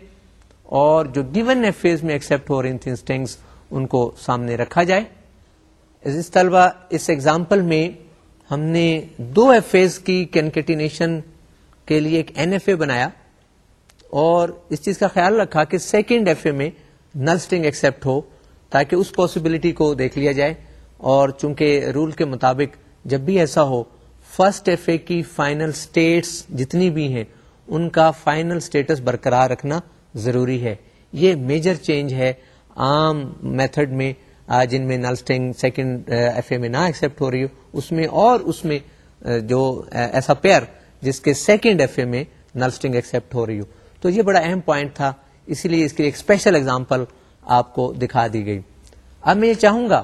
اور جو گیون ایف اے میں ایکسپٹ ہو رہی تھیں اسٹنگس ان کو سامنے رکھا جائے۔ اس طلبہ، اس ایگزامپل میں ہم نے دو ایف اے کی کینکٹینیشن کے لیے ایک این ایف اے بنایا اور اس چیز کا خیال رکھا کہ سیکنڈ ایف اے میں نل اسٹنگ ایکسپٹ ہو تاکہ اس پاسبلٹی کو دیکھ لیا جائے۔ اور چونکہ رول کے مطابق جب بھی ایسا ہو فرسٹ ایف اے کی فائنل اسٹیٹس جتنی بھی ہیں، ان کا فائنل اسٹیٹس برقرار رکھنا ضروری ہے۔ یہ میجر چینج ہے عام میتھڈ میں جن میں نل سیکنڈ ایف اے میں نہ ایکسپٹ ہو رہی ہو، اس میں اور اس میں جو ایسا پیئر جس کے سیکنڈ ایف اے میں نل اسٹنگ ایکسپٹ ہو رہی ہو۔ تو یہ بڑا اہم پوائنٹ تھا، اسی لیے اس کی ایک اسپیشل ایگزامپل آپ کو دکھا دی گئی۔ اب میں یہ چاہوں گا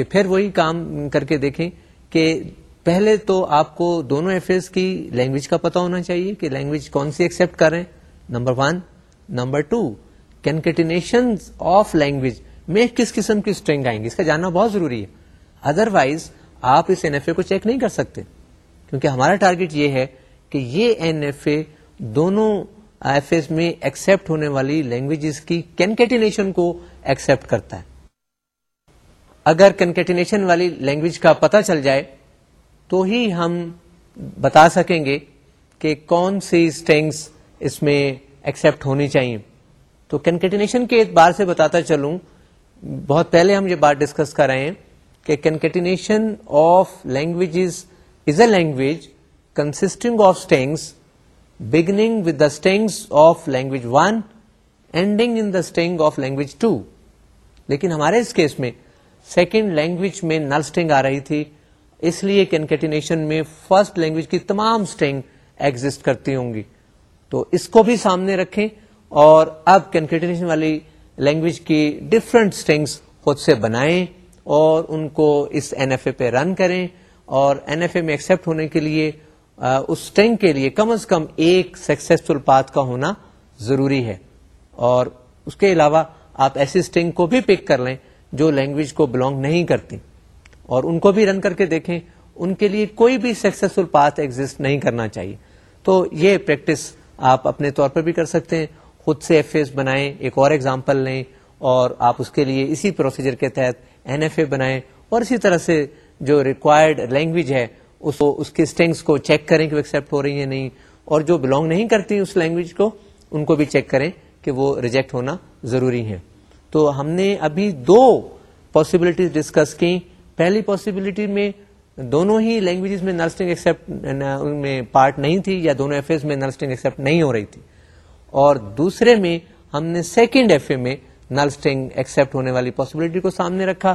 کہ پھر وہی کام کر کے دیکھیں کہ پہلے تو آپ کو دونوں ایف کی لینگویج کا پتا ہونا چاہیے کہ لینگویج کون سی ایکسپٹ کر رہے ہیں۔ Number one number two concatenation of language میں کس قسم کی اسٹرنگ آئیں گی؟ اس کا جاننا بہت ضروری ہے۔ ادر وائز آپ اس این ایف اے کو چیک نہیں کر سکتے۔ کیونکہ ہمارا ٹارگیٹ یہ ہے کہ یہ این ایف اے دونوں ایف ایس میں ایکسپٹ ہونے والی لینگویجز کی کینکٹینیشن کو ایکسپٹ کرتا ہے۔ اگر کنکیٹینیشن والی لینگویج کا پتہ چل جائے، تو ہی ہم بتا سکیں گے کہ کون سی اسٹینگس اس میں ایکسپٹ ہونی چاہیے۔ تو کنکیٹینیشن کے اعتبار سے بتاتا چلوں، بہت پہلے ہم یہ بات ڈسکس کر رہے ہیں کہ concatenation of languages is a language consisting of strings beginning with the strings of language one ending in the string of language two لیکن ہمارے اس کیس میں سیکنڈ لینگویج میں نل اسٹنگ آ رہی تھی، اس لیے کنکیٹینیشن میں فرسٹ لینگویج کی تمام اسٹنگ ایگزٹ کرتی ہوں گی۔ تو اس کو بھی سامنے رکھیں اور اب کنکیٹینیشن والی لینگویج کی ڈفرنٹ اسٹنگس خود سے بنائیں اور ان کو اس این ایف اے پہ رن کریں اور این ایف اے میں ایکسپٹ ہونے کے لیے اس اسٹنگ کے لیے کم از کم ایک سکسیسفل پاتھ کا ہونا ضروری ہے۔ اور اس کے علاوہ آپ ایسی اسٹنگ کو بھی پک کر لیں جو لینگویج کو بلونگ نہیں کرتی اور ان کو بھی رن کر کے دیکھیں، ان کے لیے کوئی بھی سکسیسفل پاتھ ایگزٹ نہیں کرنا چاہیے۔ تو یہ پریکٹس آپ اپنے طور پر بھی کر سکتے ہیں۔ خود سے ایف ایس بنائیں، ایک اور ایگزامپل لیں اور آپ اس کے لیے اسی پروسیجر کے تحت این ایف اے بنائیں اور اسی طرح سے جو ریکوائرڈ لینگویج ہے، اس کو، اس کے اسٹینگس کو چیک کریں کہ وہ ایکسپٹ ہو رہی ہے نہیں۔ اور جو بلونگ نہیں کرتی اس لینگویج کو، ان کو بھی چیک کریں کہ وہ ریجیکٹ ہونا ضروری ہے تو ہم نے ابھی دو پاسبلٹیز ڈسکس کی پہلی پاسبلٹی میں دونوں ہی لینگویجز میں نرسٹنگ ایکسپٹ میں پارٹ نہیں تھی یا دونوں ایف اے میں نرسٹنگ ایکسپٹ نہیں ہو رہی تھی۔ اور دوسرے میں ہم نے سیکنڈ ایف اے میں نرسٹنگ ایکسپٹ ہونے والی پاسبلٹی کو سامنے رکھا۔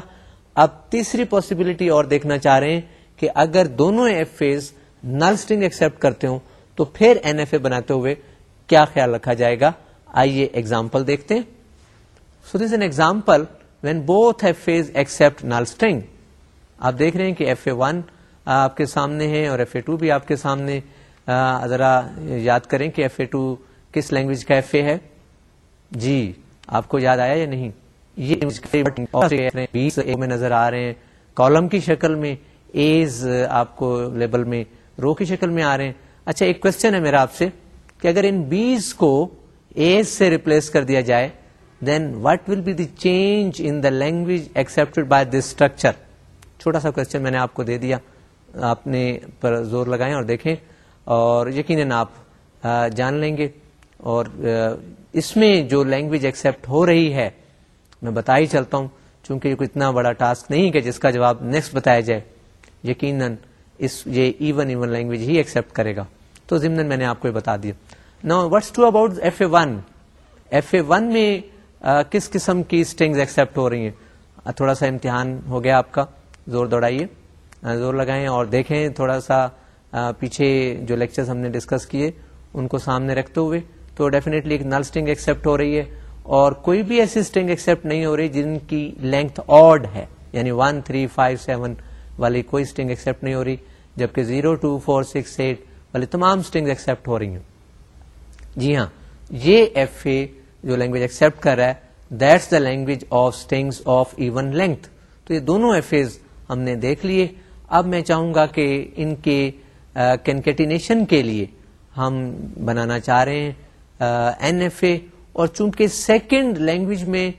اب تیسری پاسبلٹی اور دیکھنا چاہ رہے ہیں کہ اگر دونوں ایف اے نرسٹنگ ایکسپٹ کرتے ہوں تو پھر این ایف اے بناتے ہوئے کیا خیال رکھا جائے گا؟ آئیے ایگزامپل دیکھتے ہیں۔ So this an example when both FAs accept null string آپ دیکھ رہے ہیں کہ ایف اے ون آپ کے سامنے ہے اور ایف اے ٹو بھی آپ کے سامنے ذرا یاد کریں کہ ایف اے ٹو کس لینگویج کا ایف اے ہے؟ جی آپ کو یاد آیا یا نہیں؟ یہ میں نظر آ رہے ہیں۔ کالم کی شکل میں ایز آپ کو لیبل میں رو کی شکل میں آ رہے ہیں۔ اچھا ایک کوشچن ہے میرا آپ سے کہ اگر ان بیز کو ایز سے ریپلیس کر دیا جائے then what will be the change in the language accept by this structure چھوٹا سا کوشچن میں نے آپ کو دے دیا۔ آپ نے پر زور لگائیں اور دیکھیں۔ اور یقیناً آپ جان لیں گے۔ اور اس میں جو لینگویج ایکسپٹ ہو رہی ہے، میں بتا ہی چلتا ہوں۔ چونکہ یہ کوئی اتنا بڑا ٹاسک نہیں کہ جس کا جواب نیکسٹ بتایا جائے۔ یقیناً اس، یہ ایون ایون لینگویج ہی ایکسپٹ کرے گا۔ تو ضمن میں نے آپ کو یہ بتا دیا۔ نا what's to about F A one F A one میں کس قسم کی اسٹنگز ایکسپٹ ہو رہی ہیں؟ تھوڑا سا امتحان ہو گیا آپ کا۔ زور دوڑائیے۔ زور لگائیں اور دیکھیں تھوڑا سا پیچھے جو لیکچرز ہم نے ڈسکس کیے، ان کو سامنے رکھتے ہوئے۔ تو ڈیفینیٹلی ایک نل اسٹنگ ایکسپٹ ہو رہی ہے۔ اور کوئی بھی ایسی اسٹنگ ایکسپٹ نہیں ہو رہی جن کی لینتھ آڈ ہے۔ یعنی ون تھری فائیو سیون والی کوئی اسٹنگ ایکسپٹ نہیں ہو رہی، جبکہ zero two four six eight والی تمام اسٹنگ ایکسپٹ ہو رہی ہیں۔ جی ہاں یہ ایف اے جو لینگویج ایکسپٹ کر رہا ہے that's the language of strings of even length تو یہ دونوں ایفیز ہم نے دیکھ لیے. اب میں چاہوں گا کہ ان کے کینکیٹینیشن کے لیے ہم بنانا چاہ رہے ہیں این ایف اے اور چونکہ سیکنڈ لینگویج میں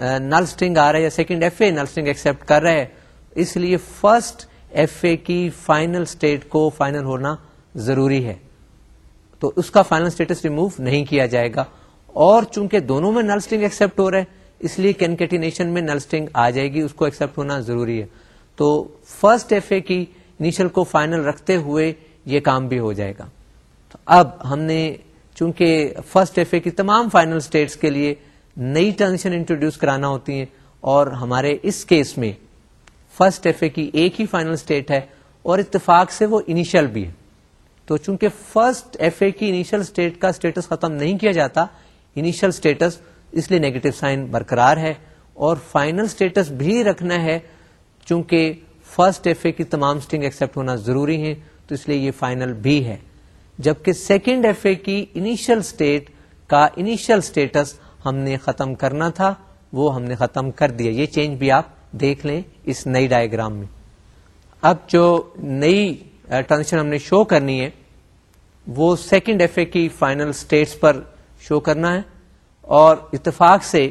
نل اسٹنگ آ رہا ہے یا second F A null string accept کر رہا ہے، اس لیے فرسٹ ایف اے کی فائنل اسٹیٹ کو فائنل ہونا ضروری ہے. تو اس کا فائنل اسٹیٹس ریموو نہیں کیا جائے گا. اور چونکہ دونوں میں نل اسٹنگ ایکسپٹ ہو رہا ہے، اس لیے کینکیٹینیشن میں نل اسٹنگ آ جائے گی، اس کو ایکسپٹ ہونا ضروری ہے۔ تو فرسٹ ایف اے کی انیشل کو فائنل رکھتے ہوئے یہ کام بھی ہو جائے گا۔ تو اب ہم نے چونکہ فرسٹ ایف اے کی تمام فائنل اسٹیٹس کے لیے نئی ٹرانزیشن انٹروڈیوس کرانا ہوتی ہیں اور ہمارے اس کیس میں فرسٹ ایف اے کی ایک ہی فائنل اسٹیٹ ہے اور اتفاق سے وہ انیشل بھی ہے۔ تو چونکہ فرسٹ ایف اے کی انیشل اسٹیٹ کا اسٹیٹس ختم نہیں کیا جاتا انیشل اسٹیٹس اس لیے نیگیٹو سائن برقرار ہے اور فائنل اسٹیٹس بھی رکھنا ہے چونکہ فرسٹ ایف اے کی تمام اسٹنگ ایکسپٹ ہونا ضروری ہے تو اس لیے یہ فائنل بھی ہے۔ جبکہ سیکنڈ ایف اے کی انیشل اسٹیٹ کا انیشل اسٹیٹس ہم نے ختم کرنا تھا، وہ ہم نے ختم کر دیا۔ یہ چینج بھی آپ دیکھ لیں اس نئی ڈائگرام میں۔ اب جو نئی ٹرانزیکشن ہم نے شو کرنی ہے، وہ سیکنڈ ایف اے کی فائنل اسٹیٹس پر شو کرنا ہے اور اتفاق سے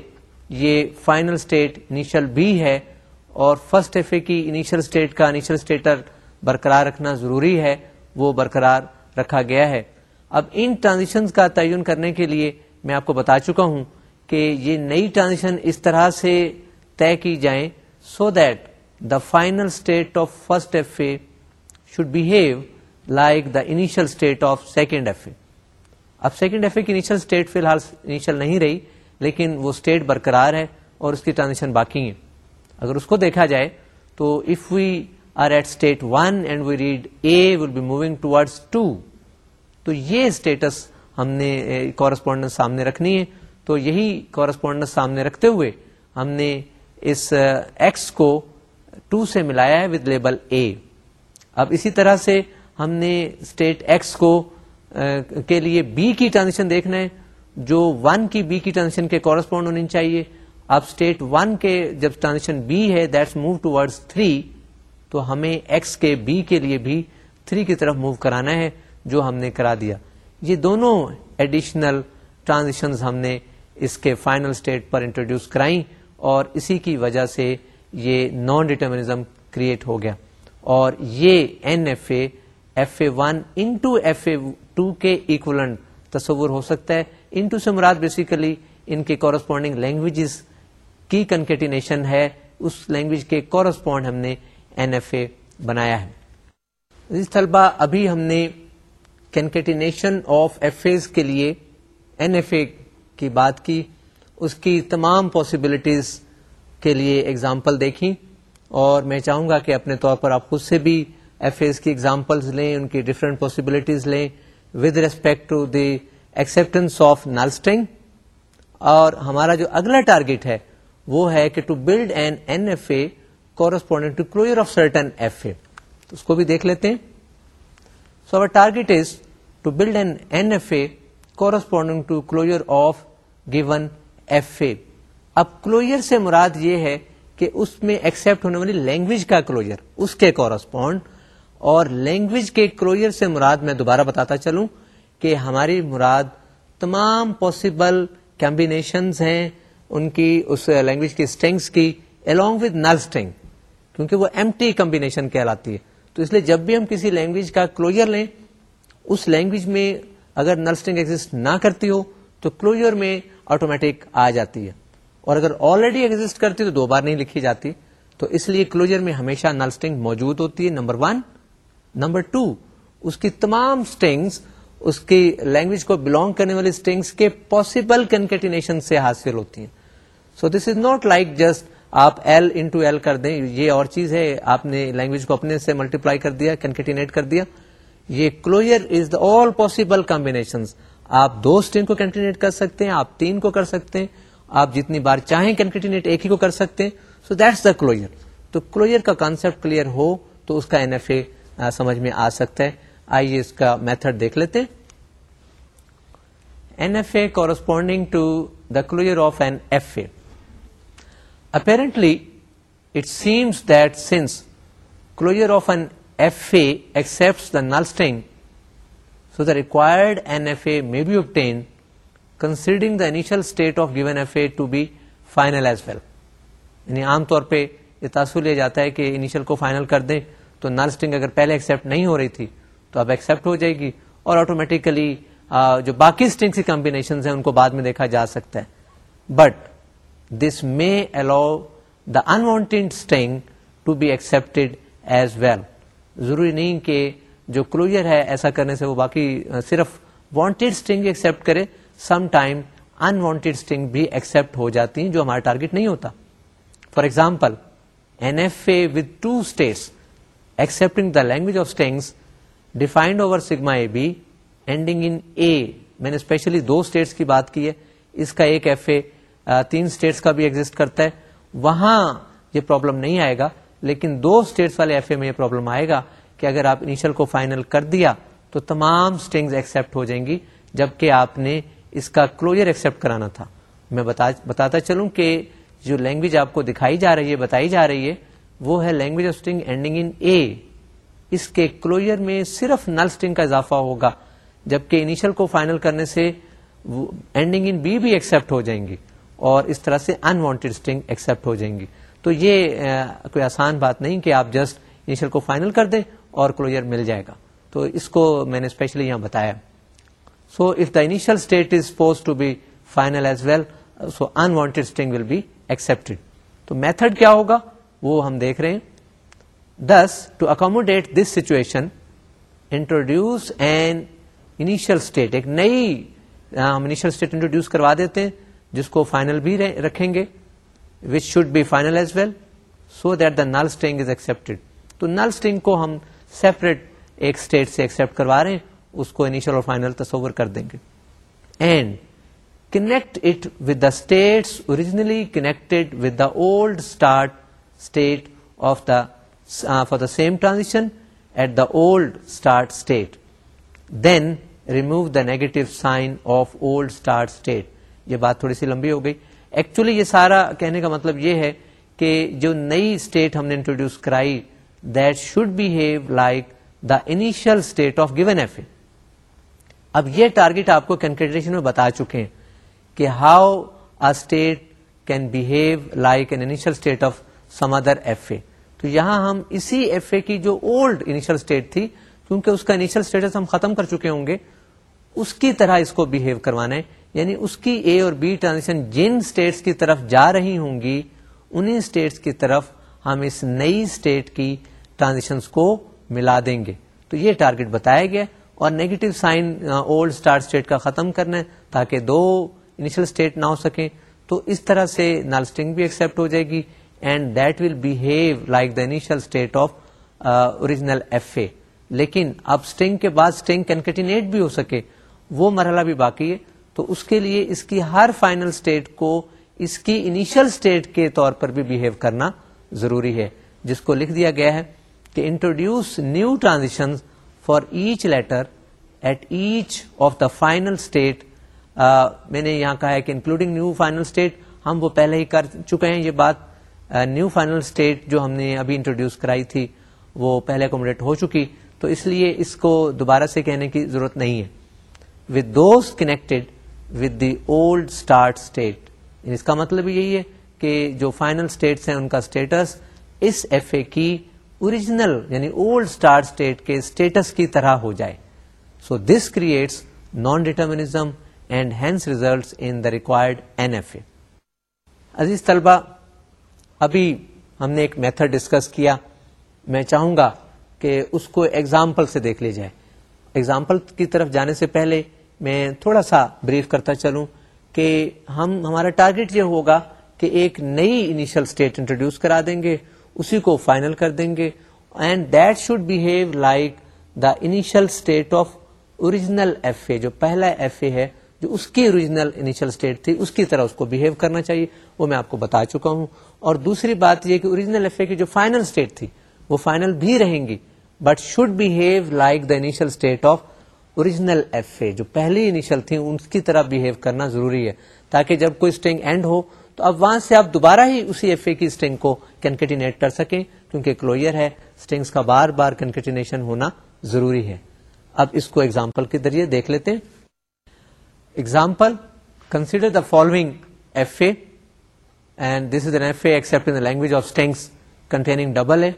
یہ فائنل اسٹیٹ انیشل بھی ہے اور فرسٹ ایف اے کی انیشل اسٹیٹ کا انیشل اسٹیٹر برقرار رکھنا ضروری ہے، وہ برقرار رکھا گیا ہے۔ اب ان ٹرانزیشن کا تعین کرنے کے لیے میں آپ کو بتا چکا ہوں کہ یہ نئی ٹرانزیشن اس طرح سے طے کی جائیں so that the final state of first F A should behave like the initial state of second F A اب سیکنڈ ایف اے کی انیشل اسٹیٹ فی الحال انیشل نہیں رہی، لیکن وہ اسٹیٹ برقرار ہے اور اس کی ٹرانزیشن باقی ہے اگر اس کو دیکھا جائے تو if we are at state one and we read A will be moving towards two تو یہ اسٹیٹس ہم نے کورسپونڈنس سامنے رکھنی ہے۔ تو یہی کورسپونڈنس سامنے رکھتے ہوئے ہم نے اس ایکس کو ٹو سے ملایا ہے ود لیبل اے اب اسی طرح سے ہم نے اسٹیٹ ایکس کو کے لیے بی کی ٹرانزیکشن دیکھنا ہے، جو ون کی بی کی ٹرانزیکشن کے کورسپونڈ ہونی چاہیے۔ اب اسٹیٹ ون کے جب ٹرانزیکشن بی ہے that's move towards three تو ہمیں ایکس کے بی کے لیے بھی تھری کی طرف موو کرانا ہے، جو ہم نے کرا دیا۔ یہ دونوں ایڈیشنل ٹرانزیکشن ہم نے اس کے فائنل اسٹیٹ پر انٹروڈیوس کرائیں، اور اسی کی وجہ سے یہ نان ڈیٹرمنزم کریٹ ہو گیا۔ اور یہ N F A F A one into F A two کے ایکولنٹ تصور ہو سکتا ہے۔ انٹو سے مراد بیسیکلی ان کے کورسپونڈنگ لینگویجز کی کنکیٹینیشن ہے۔ اس لینگویج کے کورسپونڈ ہم نے این ایف اے بنایا ہے۔ طلبا ابھی ہم نے کنکیٹینیشن آف ایف اے کے لیے این ایف اے کی بات کی۔ اس کی تمام پاسبلٹیز کے لیے ایگزامپل دیکھی اور میں چاہوں گا کہ اپنے طور پر آپ خود سے بھی ایف اے کی ایگزامپلز لیں، ان کی ڈفرینٹ پاسبلٹیز لیں with respect to the acceptance of null string اور ہمارا جو اگلا ٹارگیٹ ہے، وہ ہے کہ to build an N F A corresponding to closure of certain F A اس کو بھی دیکھ لیتے ہیں. So our target is to build an N F A corresponding to closure of given F A اب کلوئر سے مراد یہ ہے کہ اس میں ایکسپٹ ہونے والی لینگویج کا کلوئر اس کے کورسپونڈ اور لینگویج کے کلوئر سے مراد میں دوبارہ بتاتا چلوں کہ ہماری مراد تمام پاسبل کمبینیشنز ہیں ان کی اس لینگویج کی اسٹینگس کی along ود نل اسٹینگ کیونکہ وہ ایم ٹی کمبینیشن کہلاتی ہے۔ تو اس لیے جب بھی ہم کسی لینگویج کا کلوئر لیں، اس لینگویج میں اگر نل اسٹنگ ایگزٹ نہ کرتی ہو، تو کلوئر میں آٹومیٹک آ جاتی ہے۔ اور اگر آلریڈی ایگزٹ کرتی تو دو بار نہیں لکھی جاتی۔ تو اس لیے کلوجر میں ہمیشہ نل اسٹنگ موجود ہوتی ہے نمبر ون نمبر ٹو اس کی تمام اسٹنگس اس کی لینگویج کو بلونگ کرنے والی اسٹنگس کے پاسبل کنکیٹینیشن سے حاصل ہوتی ہیں so this is not like just آپ ایل انٹو ایل کر دیں یہ اور چیز ہے آپ نے لینگویج کو اپنے سے ملٹیپلائی کر دیا کنکیٹینیٹ کر دیا یہ closure is the all possible combination آپ دو اسٹنگ کو کنٹینیٹ کر سکتے ہیں آپ تین کو کر سکتے ہیں آپ جتنی بار چاہیں کنکیٹینیٹ ایک ہی کو کر سکتے ہیں سو دیٹس دا کلوئر تو کلوئر کا کانسپٹ کلیئر ہو تو اس کا این ایف اے سمجھ میں آ سکتا ہے۔ آئیے اس کا میتھڈ دیکھ لیتے N F A corresponding to the closure of N F A apparently it seems that since closure of N F A accept the null string so the required N F A may be obtained considering the initial state of given F A to be final as well یعنی عام طور پہ یہ تاثر لیا جاتا ہے کہ انیشل کو فائنل کر دیں۔ تو نل اسٹنگ اگر پہلے ایکسپٹ نہیں ہو رہی تھی تو اب ایکسپٹ ہو جائے گی اور آٹومیٹیکلی جو باقی اسٹنگ کی کمبینیشن ہیں، ان کو بعد میں دیکھا جا سکتا ہے۔ But this may allow the unwanted string to be accepted as well ضروری نہیں کہ جو کلوئر ہے، ایسا کرنے سے وہ باقی صرف وانٹیڈ اسٹنگ ایکسپٹ کرے سم ٹائم انوانٹیڈ اسٹنگ بھی ایکسپٹ ہو جاتی ہیں، جو ہمارا ٹارگیٹ نہیں ہوتا۔ For example N F A with two states accepting the language of strings defined over sigma A B ending in A میں نے اسپیشلی دو اسٹیٹس کی بات کی ہے۔ اس کا ایک ایف اے تین اسٹیٹس کا بھی ایگزٹ کرتا ہے۔ وہاں یہ پرابلم نہیں آئے گا، لیکن دو اسٹیٹس والے ایف اے میں یہ پرابلم آئے گا کہ اگر آپ انیشل کو فائنل کر دیا تو تمام اسٹنگز ایکسپٹ ہو جائیں گی، جبکہ آپ نے اس کا کلوجر ایکسپٹ کرانا تھا۔ میں بتاتا چلوں کہ جو لینگویج آپ کو دکھائی جا رہی ہے، بتائی جا رہی ہے وہ ہے language of string ending in A اس کے کلوئر میں صرف نل اسٹنگ کا اضافہ ہوگا، جبکہ انیشل کو فائنل کرنے سے اینڈنگ ان بی بھی ایکسپٹ ہو جائیں گی اور اس طرح سے انوانٹیڈ اسٹنگ ایکسپٹ ہو جائیں گی۔ تو یہ کوئی آسان بات نہیں کہ آپ جسٹ انیشل کو فائنل کر دیں اور کلوئر مل جائے گا۔ تو اس کو میں نے اسپیشلی یہاں بتایا۔ So if the initial state is posed to be final as well so unwanted string will be accepted تو میتھڈ کیا ہوگا؟ وہ ہم دیکھ رہے ہیں۔ This to accommodate this situation introduce an initial state ایک نئی ہم انیشل اسٹیٹ انٹروڈیوس کروا دیتے ہیں، جس کو فائنل بھی رکھیں گے which should be final as well so that the null string is accepted تو نل اسٹنگ کو ہم سیپریٹ ایک اسٹیٹ سے ایکسپٹ کروا رہے ہیں، اس کو انیشل اور فائنل تصور کر دیں گے۔ And connect it with the states originally connected with the old start state of the for the same transition at the old start state then remove the negative sign of old start state یہ بات تھوڑی سی لمبی ہو گئی. Actually یہ سارا کہنے کا مطلب یہ ہے کہ جو نئی اسٹیٹ ہم نے انٹروڈیوس کرائی that should behave like the initial state of given F A اب یہ ٹارگیٹ آپ کو کینکریٹیشن میں بتا چکے ہیں کہ how state can behave like an initial state of some other F A تو یہاں ہم اسی ایف اے کی جو اولڈ انیشل اسٹیٹ تھی کیونکہ اس کا انیشل اسٹیٹس ہم ختم کر چکے ہوں گے، اس کی طرح اس کو بہیو کروانا ہے۔ یعنی اس کی اے اور بی ٹرانزیکشن جن اسٹیٹس کی طرف جا رہی ہوں گی، انہیں اسٹیٹس کی طرف ہم اس نئی اسٹیٹ کی ٹرانزیکشن کو ملا دیں گے۔ تو یہ ٹارگیٹ بتایا گیا اور negative sign old start state کا ختم کرنا ہے تاکہ دو انیشل اسٹیٹ نہ ہو سکیں۔ تو اس طرح سے نالسٹنگ بھی ایکسپٹ ہو جائے گی۔ And that will behave like the initial state of original F A لیکن اب اسٹنگ کے بعد اسٹنگ کینکٹینیٹ بھی ہو سکے وہ مرحلہ بھی باقی ہے تو اس کے لیے اس کی ہر فائنل اسٹیٹ کو اس کی انیشل اسٹیٹ کے طور پر بھی بہیو کرنا ضروری ہے جس کو لکھ دیا گیا ہے کہ introduce new transaction for each letter at each of the final state میں نے یہاں کہا ہے کہ انکلوڈنگ نیو فائنل اسٹیٹ ہم وہ پہلے ہی کر چکے ہیں یہ بات نیو فائنل اسٹیٹ جو ہم نے ابھی انٹروڈیوس کرائی تھی، وہ پہلے اکوموڈیٹ ہو چکی۔ تو اس لیے اس کو دوبارہ سے کہنے کی ضرورت نہیں ہے۔ With those connected with the old start state اس کا مطلب یہی ہے کہ جو فائنل اسٹیٹس ہیں، ان کا اسٹیٹس اس ایف اے کی اوریجنل یعنی اولڈ اسٹارٹ اسٹیٹ کے اسٹیٹس کی طرح ہو جائے۔ So this creates non determinism and hence result in the required N F A عزیز طلبہ ابھی ہم نے ایک میتھڈ ڈسکس کیا۔ میں چاہوں گا کہ اس کو ایگزامپل سے دیکھ لی جائے۔ ایگزامپل کی طرف جانے سے پہلے میں تھوڑا سا بریف کرتا چلوں کہ ہم، ہمارا ٹارگیٹ یہ ہوگا کہ ایک نئی انیشل اسٹیٹ انٹروڈیوس کرا دیں گے، اسی کو فائنل کر دیں گے۔ And that should behave like the initial state of original F A جو پہلا ایف اے ہے۔ جو اس کی اوریجنل انیشل اسٹیٹ تھی، اس کی طرح اس کو بہیو کرنا چاہیے، وہ میں آپ کو بتا چکا ہوں۔ اور دوسری بات یہ کہ اوریجنل ایف اے کی جو فائنل اسٹیٹ تھی، وہ فائنل بھی رہیں گی but should behave like the initial state of original F A جو پہلی انیشل تھی، ان کی طرح بہیو کرنا ضروری ہے، تاکہ جب کوئی اسٹنگ اینڈ ہو، تو اب وہاں سے آپ دوبارہ ہی اسی ایف اے کی اسٹنگ کو کنکٹینیٹ کر سکیں، کیونکہ کلوئر ہے۔ اسٹنگس کا بار بار کنکٹینیشن ہونا ضروری ہے۔ اب اس کو ایگزامپل کے ذریعے دیکھ لیتے ہیں۔ Example consider the following F A and this is N F A accept in language of strings containing double A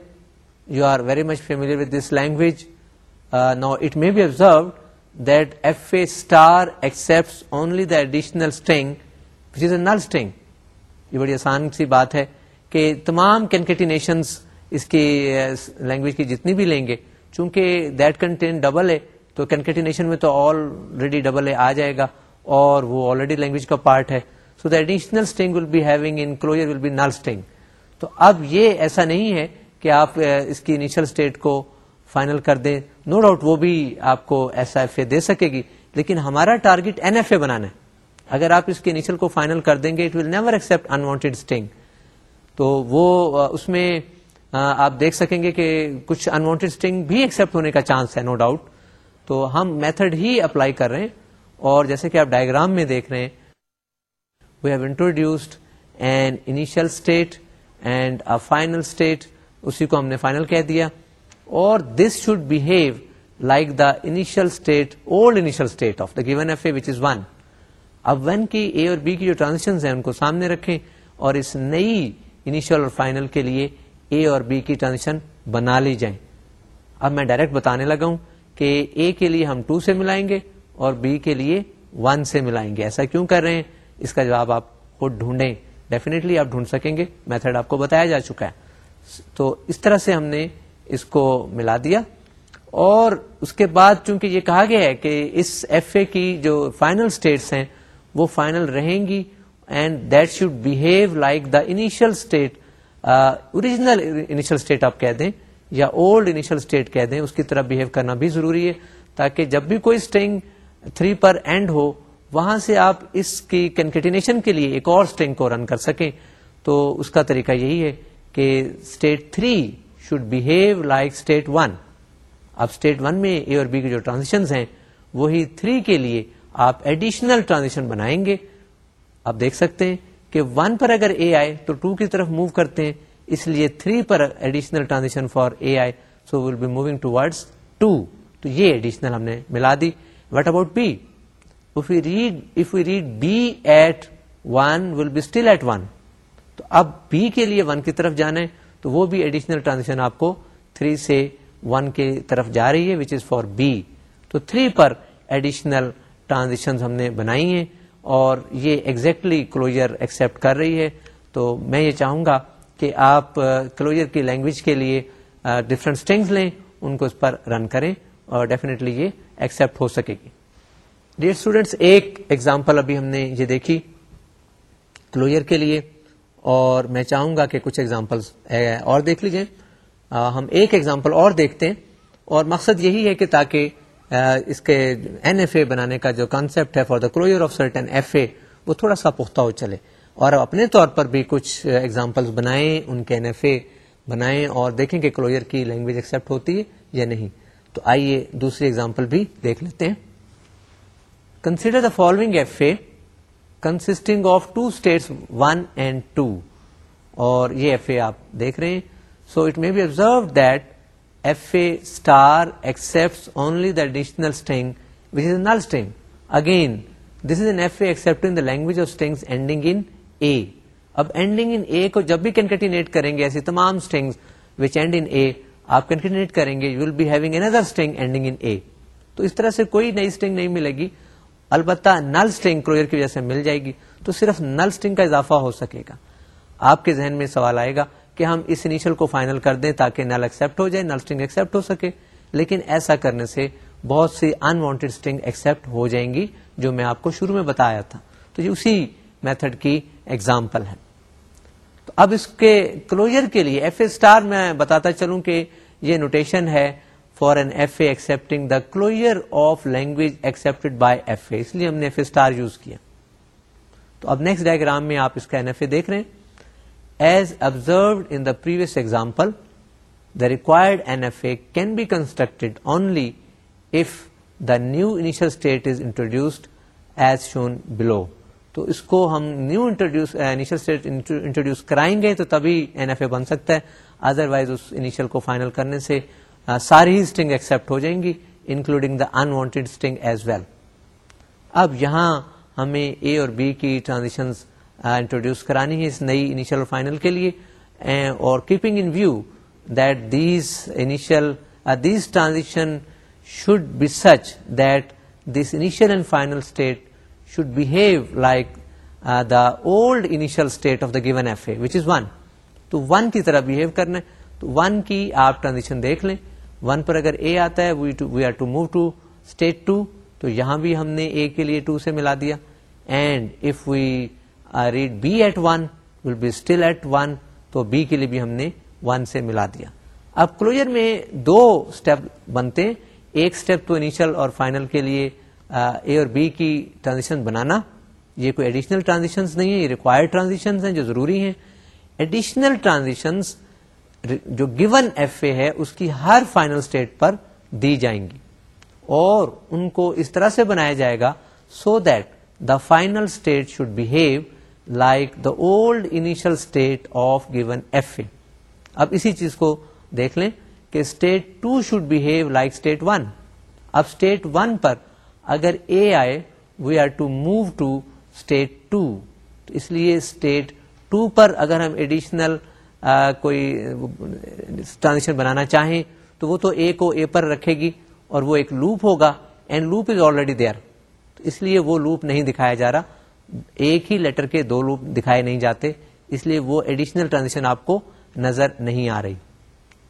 you are very much familiar with this language now it may be observed that F A star accept only the additional string which is a null string یہ بڑی آسان سی بات ہے کہ تمام کینکٹینیشنس اس کی language کی جتنی بھی لیں گے چونکہ دیٹ کنٹین ڈبل ہے تو کینکٹینیشن میں تو آلریڈی ڈبل اے آ جائے گا اور وہ آلریڈی لینگویج کا پارٹ ہے. So the additional string will be having in closure will be null string تو اب یہ ایسا نہیں ہے کہ آپ اس کی انیشل اسٹیٹ کو فائنل کر دیں. نو no ڈاؤٹ وہ بھی آپ کو ایسا ایف اے دے سکے گی. لیکن ہمارا ٹارگیٹ این ایف اے بنانا ہے. اگر آپ اس کے انیشل کو فائنل کر دیں گے it will never accept unwanted string تو وہ اس میں آپ دیکھ سکیں گے کہ کچھ انوانٹیڈ اسٹنگ بھی ایکسپٹ ہونے کا چانس ہے نو no ڈاؤٹ تو ہم میتھڈ ہی اپلائی کر رہے ہیں. اور جیسے کہ آپ ڈائگرام میں دیکھ رہے ہیں we have introduced an initial state and a final state اسی کو ہم نے فائنل کہہ دیا. اور this should behave like the initial state old initial state of the given F A which is one اب ون کی اے اور بی کی جو ٹرانزیکشن ہیں، ان کو سامنے رکھیں اور اس نئی انیشل اور فائنل کے لیے اے اور بی کی ٹرانزیکشن بنا لی جائیں. اب میں ڈائریکٹ بتانے لگا ہوں کہ اے کے لیے ہم ٹو سے ملائیں گے اور بی کے لیے ون سے ملائیں گے۔ ایسا کیوں کر رہے ہیں؟ اس کا جواب آپ خود ڈھونڈیں۔ ڈیفینیٹلی آپ ڈھونڈ سکیں گے۔ میتھڈ آپ کو بتایا جا چکا ہے۔ تو اس طرح سے ہم نے اس کو ملا دیا۔ اور اس کے بعد چونکہ یہ کہا گیا ہے کہ اس ایف اے کی جو فائنل اسٹیٹس ہیں، وہ فائنل رہیں گی۔ And that should behave like the initial state original initial state آپ کہہ دیں یا اولڈ انیشل اسٹیٹ کہہ دیں، اس کی طرح بہیو کرنا بھی ضروری ہے۔ تاکہ جب بھی کوئی اسٹنگ تھری پر اینڈ ہو، وہاں سے آپ اس کی کنکٹینیشن کے لیے ایک اور اسٹنگ کو رن کر سکیں۔ تو اس کا طریقہ یہی ہے کہ state three should behave like state one. اب اسٹیٹ ون میں اے اور بی کی جو ٹرانزیکشن ہیں، وہی تھری کے لیے آپ ایڈیشنل ٹرانزیشن بنائیں گے۔ آپ دیکھ سکتے ہیں کہ ون پر اگر اے آئے تو ٹو کی طرف موو کرتے ہیں، اس لیے three per additional transaction for A I so will be moving toward two. تو یہ ایڈیشنل ہم نے ملا دی۔ What about B if you read if you read B at one will be still at one تو اب be کے لیے one کی طرف جانا ہے، تو وہ بھی ایڈیشنل ٹرانزیکشن آپ کو تھری سے ون کی طرف جا رہی ہے وچ از فار بی تو تھری پر ایڈیشنل ٹرانزیکشن ہم نے بنائی ہیں اور یہ ایگزیکٹلی کلوجر ایکسپٹ کر رہی ہے۔ تو میں یہ چاہوں گا کہ آپ کلوجر کی لینگویج کے لیے ڈفرنٹ اسٹنگس لیں، ان کو اس پر رن کریں۔ ڈیفینیٹلی یہ ایکسپٹ ہو سکے گی۔ ڈیئر اسٹوڈینٹس ایک ایگزامپل ابھی ہم نے یہ دیکھی کلوجر کے لیے اور میں چاہوں گا کہ کچھ ایگزامپلس اور دیکھ لیجیے ہم ایک ایگزامپل اور دیکھتے ہیں اور مقصد یہی ہے کہ تاکہ اس کے این ایف اے بنانے کا جو کانسیپٹ ہے for the closure of certain F A وہ تھوڑا سا پختہ ہو چلے۔ اور اپنے طور پر بھی کچھ ایگزامپلس بنائیں، ان کے این ایف اے بنائیں اور دیکھیں کہ کلوجر کی لینگویج ایکسپٹ ہوتی ہے یا نہیں۔ تو آئیے دوسری ایگزامپل بھی دیکھ لیتے ہیں۔ Consider the following F A consisting of two states one and two اور یہ ایف اے آپ دیکھ رہے ہیں۔ So it may be observe that F A star accept only the additional string which is null string again this is N F A accept the language of string ending in A اب ending in اے کو جب بھی concatenate کریں گے ایسی تمام string which and ان اے آپ concatenate کریں گے یو ول بی ہیونگ اندر اسٹنگ اینڈنگ ان اے تو اس طرح سے کوئی نئی اسٹنگ نہیں ملے گی. البتہ نل اسٹنگ کلوجر کی وجہ سے مل جائے گی. تو صرف نل اسٹنگ کا اضافہ ہو سکے گا. آپ کے ذہن میں سوال آئے گا کہ ہم اس انیشل کو فائنل کر دیں تاکہ نل ایکسپٹ ہو جائے، نل اسٹنگ ایکسپٹ ہو سکے. لیکن ایسا کرنے سے بہت سی انوانٹیڈ اسٹنگ ایکسپٹ ہو جائیں گی جو میں آپ کو شروع میں بتایا تھا. تو یہ اسی میتھڈ کی ایگزامپل ہے. تو اب اس کے کلوجر کے لیے ایف اے اسٹار میں بتاتا چلوں کہ یہ نوٹیشن ہے for N F A accepting the closure of language accept by F A اس لیے ہم نے ایف اے اسٹار یوز کیا۔ تو اب نیکسٹ ڈائگرام میں آپ اس کا این ایف اے دیکھ رہے ہیں۔ As observed in the previous example the required N F A can be constructed only if the new initial state is introduced as shown below تو اس کو ہم new introduce initial state introduce کرائیں گے تو تبھی این ایف اے بن سکتا ہے۔ ادر وائز اس انیشل کو فائنل کرنے سے uh, ساری ہی اسٹنگ ایکسپٹ ہو جائیں گی including the unwanted string as well اب یہاں ہمیں اے اور بی کی ٹرانزیکشن انٹروڈیوس uh, کرانی ہے اس نئی انیشل اور فائنل کے لیے۔ اور keeping in view that these initial these transaction should be such that this initial and final state should behave like the old initial state of the given F A which is one تو one کی طرح behave کرنا ہے۔ تو one کی آپ transaction دیکھ لیں۔ ون پر اگر اے آتا ہے we are to move to state two تو یہاں بھی ہم نے اے کے لیے ٹو سے ملا دیا۔ And if we read B at one will be still at one تو بی کے لیے بھی ہم نے ون سے ملا دیا۔ اب کلوجر میں دو اسٹیپ بنتے ہیں۔ ایک اسٹیپ تو انیشل اور فائنل کے لیے اے اور بی کی ٹرانزیکشن بنانا، یہ کوئی ایڈیشنل ٹرانزیکشن نہیں ہے، یہ ریکوائرڈ ٹرانزیکشن ہیں جو ضروری ہیں۔ ایڈیشنل ٹرانزیکشن جو گیون ایف اے ہے، اس کی ہر فائنل اسٹیٹ پر دی جائیں گی۔ اور ان کو اس طرح سے بنایا جائے گا so that the final state should behave like the old initial state of given F A اب اسی چیز کو دیکھ لیں کہ state two should behave like state one اب اسٹیٹ ون پر اگر اے آئے we are to move to state two اس لیے اسٹیٹ ٹو پر اگر ہم ایڈیشنل کوئی ٹرانزیکشن بنانا چاہیں، تو وہ تو اے کو اے پر رکھے گی اور وہ ایک لوپ ہوگا and loop is already there اس لیے وہ لوپ نہیں دکھایا جا رہا۔ ایک ہی لیٹر کے دو لوپ دکھائے نہیں جاتے، اس لیے وہ ایڈیشنل ٹرانزیکشن آپ کو نظر نہیں آ رہی۔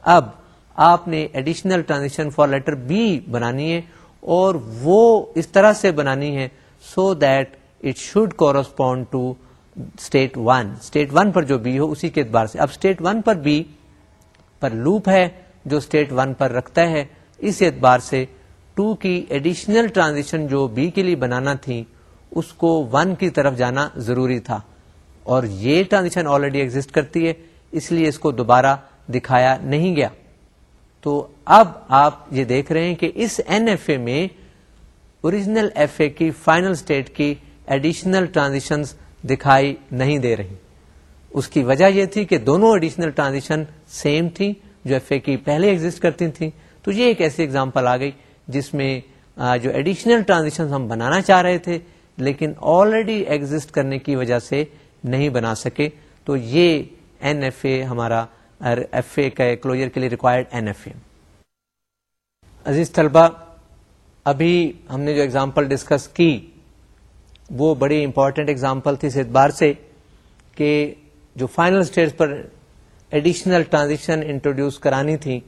اب آپ نے additional transaction for letter B بنانی ہے۔ اور وہ اس طرح سے بنانی ہے so that it should correspond to state one state one پر جو بی ہو اسی کے اعتبار سے. اب اسٹیٹ ون پر بی پر لوپ ہے جو اسٹیٹ ون پر رکھتا ہے. اس اعتبار سے ٹو کی ایڈیشنل ٹرانزیکشن جو بی کے لیے بنانا تھی اس کو ون کی طرف جانا ضروری تھا. اور یہ ٹرانزیکشن آلریڈی ایگزٹ کرتی ہے، اس لیے اس کو دوبارہ دکھایا نہیں گیا۔ تو اب آپ یہ دیکھ رہے ہیں کہ اس این ایف اے میں اوریجنل ایف اے کی فائنل اسٹیٹ کی ایڈیشنل ٹرانزیشن دکھائی نہیں دے رہی۔ اس کی وجہ یہ تھی کہ دونوں ایڈیشنل ٹرانزیشن سیم تھی، جو ایف اے کی پہلے ایگزٹ کرتی تھیں۔ تو یہ ایک ایسی اگزامپل آ گئی جس میں جو ایڈیشنل ٹرانزیکشن ہم بنانا چاہ رہے تھے، لیکن آلریڈی ایگزٹ کرنے کی وجہ سے نہیں بنا سکے۔ تو یہ این ایف اے ہمارا ایف اے کا کلوجر کے لیے ریکوائرڈ این ایف اے عزیز طلبہ ابھی ہم نے جو ایگزامپل ڈسکس کی، وہ بڑی امپورٹنٹ ایگزامپل تھی اس اعتبار سے کہ جو فائنل اسٹیج پر ایڈیشنل ٹرانزیکشن انٹروڈیوس کرانی تھی،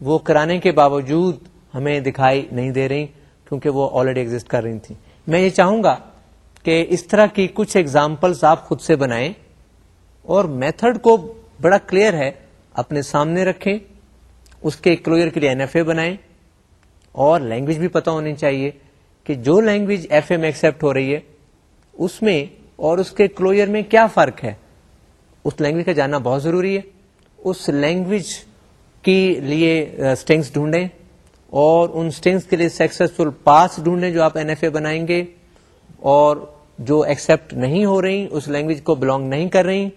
وہ کرانے کے باوجود ہمیں دکھائی نہیں دے رہی کیونکہ وہ آلریڈی ایگزٹ کر رہی تھی۔ میں یہ چاہوں گا کہ اس طرح کی کچھ ایگزامپلس آپ خود سے بنائیں اور میتھڈ کو بڑا کلیئر ہے، اپنے سامنے رکھیں، اس کے کلوئر کے لیے این ایف اے بنائیں۔ اور لینگویج بھی پتہ ہونی چاہیے کہ جو لینگویج ایف اے میں ایکسپٹ ہو رہی ہے، اس میں اور اس کے کلوئر میں کیا فرق ہے؟ اس لینگویج کا جاننا بہت ضروری ہے۔ اس لینگویج کے لیے اسٹینگس ڈھونڈیں۔ اور ان اسٹینگس کے لیے سکسیسفل پاس ڈھونڈیں جو آپ این ایف اے بنائیں گے۔ اور جو ایکسپٹ نہیں ہو رہی، اس لینگویج کو بلونگ نہیں کر رہی۔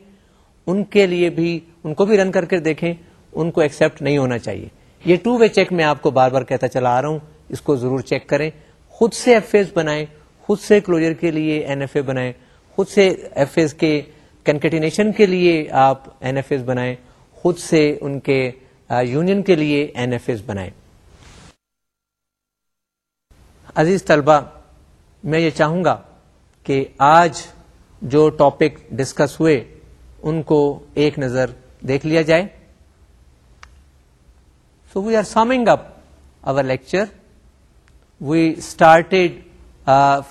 ان کے لیے بھی ان کو بھی رن کر کے دیکھیں، ان کو ایکسپٹ نہیں ہونا چاہیے۔ یہ ٹو وے چیک میں آپ کو بار بار کہتا چلا آ رہا ہوں۔ اس کو ضرور چیک کریں۔ خود سے ایف ایز بنائیں، خود سے کلوجر کے لیے این ایف اے بنائیں، خود سے ایف ایز کے کنکٹینیشن کے لیے آپ این ایف ایز بنائیں، خود سے ان کے یونین کے لیے این ایف ایز بنائیں۔ عزیز طلبہ، میں یہ چاہوں گا کہ آج جو ٹاپک ڈسکس ہوئے ان کو ایک نظر دیکھ لیا جائے۔ So we are summing up over lecture we started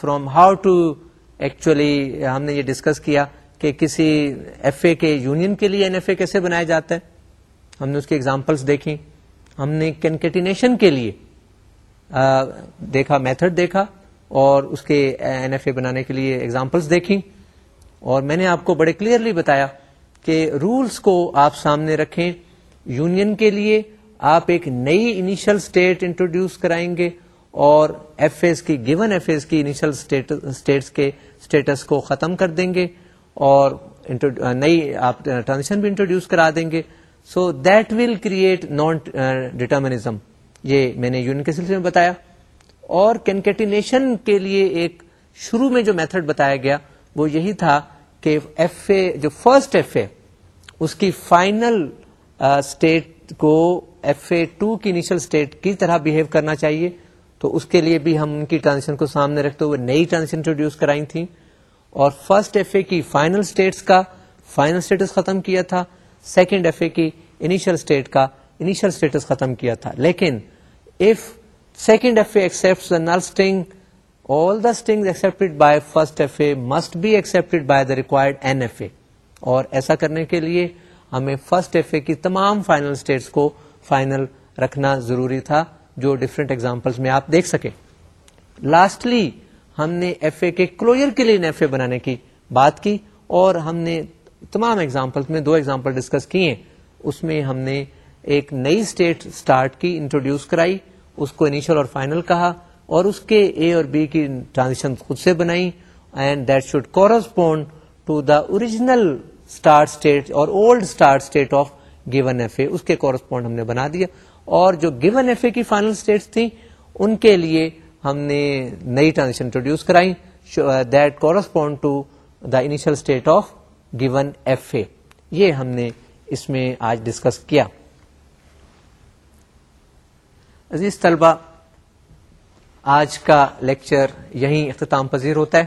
from how to actually ہم نے یہ ڈسکس کیا کہ کسی ایف اے کے یونین کے لیے این ایف اے کیسے بنایا جاتا ہے۔ ہم نے اس کی ایگزامپلس دیکھی ہم نے کنکیٹینیشن کے لیے uh, دیکھا میتھڈ دیکھا اور اس کے این ایف اے بنانے کے لیے ایگزامپلس دیکھی اور میں نے آپ کو بڑے کلیئرلی بتایا کہ رولس کو آپ سامنے رکھیں یونین کے لیے آپ ایک نئی انیشل اسٹیٹ انٹروڈیوس کرائیں گے اور ایف ایس کی گیون ایف ایس کی انیشل اسٹیٹس کے اسٹیٹس کو ختم کر دیں گے اور نئی آپ ٹرانزیشن بھی انٹروڈیوس کرا دیں گے۔ So that will create non determinism یہ میں نے یونین کے سلسلے میں بتایا۔ اور کینکیٹینیشن کے لیے ایک شروع میں جو میتھڈ بتایا گیا وہ یہی تھا کہ ایف اے، جو فرسٹ ایف اے، اس کی فائنل اسٹیٹ کو ایف اے ٹو کی انیشل اسٹیٹ کی طرح بہیو کرنا چاہیے۔ تو اس کے لیے بھی ہم ان کی ٹرانزیکشن کو سامنے رکھتے ہوئے نئی ٹرانزیکشن انٹروڈیوس کرائی تھی اور فرسٹ ایف اے کی فائنل اسٹیٹس کا فائنل اسٹیٹس ختم کیا تھا۔ سیکنڈ ایف اے کی انیشل اسٹیٹ کا انیشل اسٹیٹس ختم کیا تھا۔ لیکن if second F A accept null string all the string accept by first F A must be accept by the required اور ایسا کرنے کے لیے ہمیں فرسٹ ایف اے کی تمام فائنل اسٹیٹس کو فائنل رکھنا ضروری تھا، جو ڈفرینٹ ایگزامپلس میں آپ دیکھ سکیں۔ لاسٹلی ہم نے ایف اے کے کلوئر کے لیے ایف اے بنانے کی بات کی، اور ہم نے تمام ایگزامپلس میں دو ایگزامپل ڈسکس کیے اس میں ہم نے ایک نئی اسٹیٹ اسٹارٹ کی انٹروڈیوس کرائی، اس کو انیشل اور فائنل کہا۔ اور اس کے اے اور بی کی ٹرانزیکشن خود سے بنائی and that should correspond to the original start state اور old start state of given F A اس کے کورسپونڈ ہم نے بنا دیا۔ اور جو گیون ایف اے کی فائنل اسٹیٹس تھیں، ان کے لیے ہم نے نئی ٹرانزیکشن انٹروڈیوس کرائی۔ That correspond to the initial state of given F A یہ ہم نے اس میں آج ڈسکس کیا۔ عزیز طلبہ آج کا لیکچر یہیں اختتام پذیر ہوتا ہے۔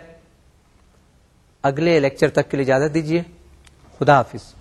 اگلے لیکچر تک کے لیے اجازت دیجیے خدا حافظ۔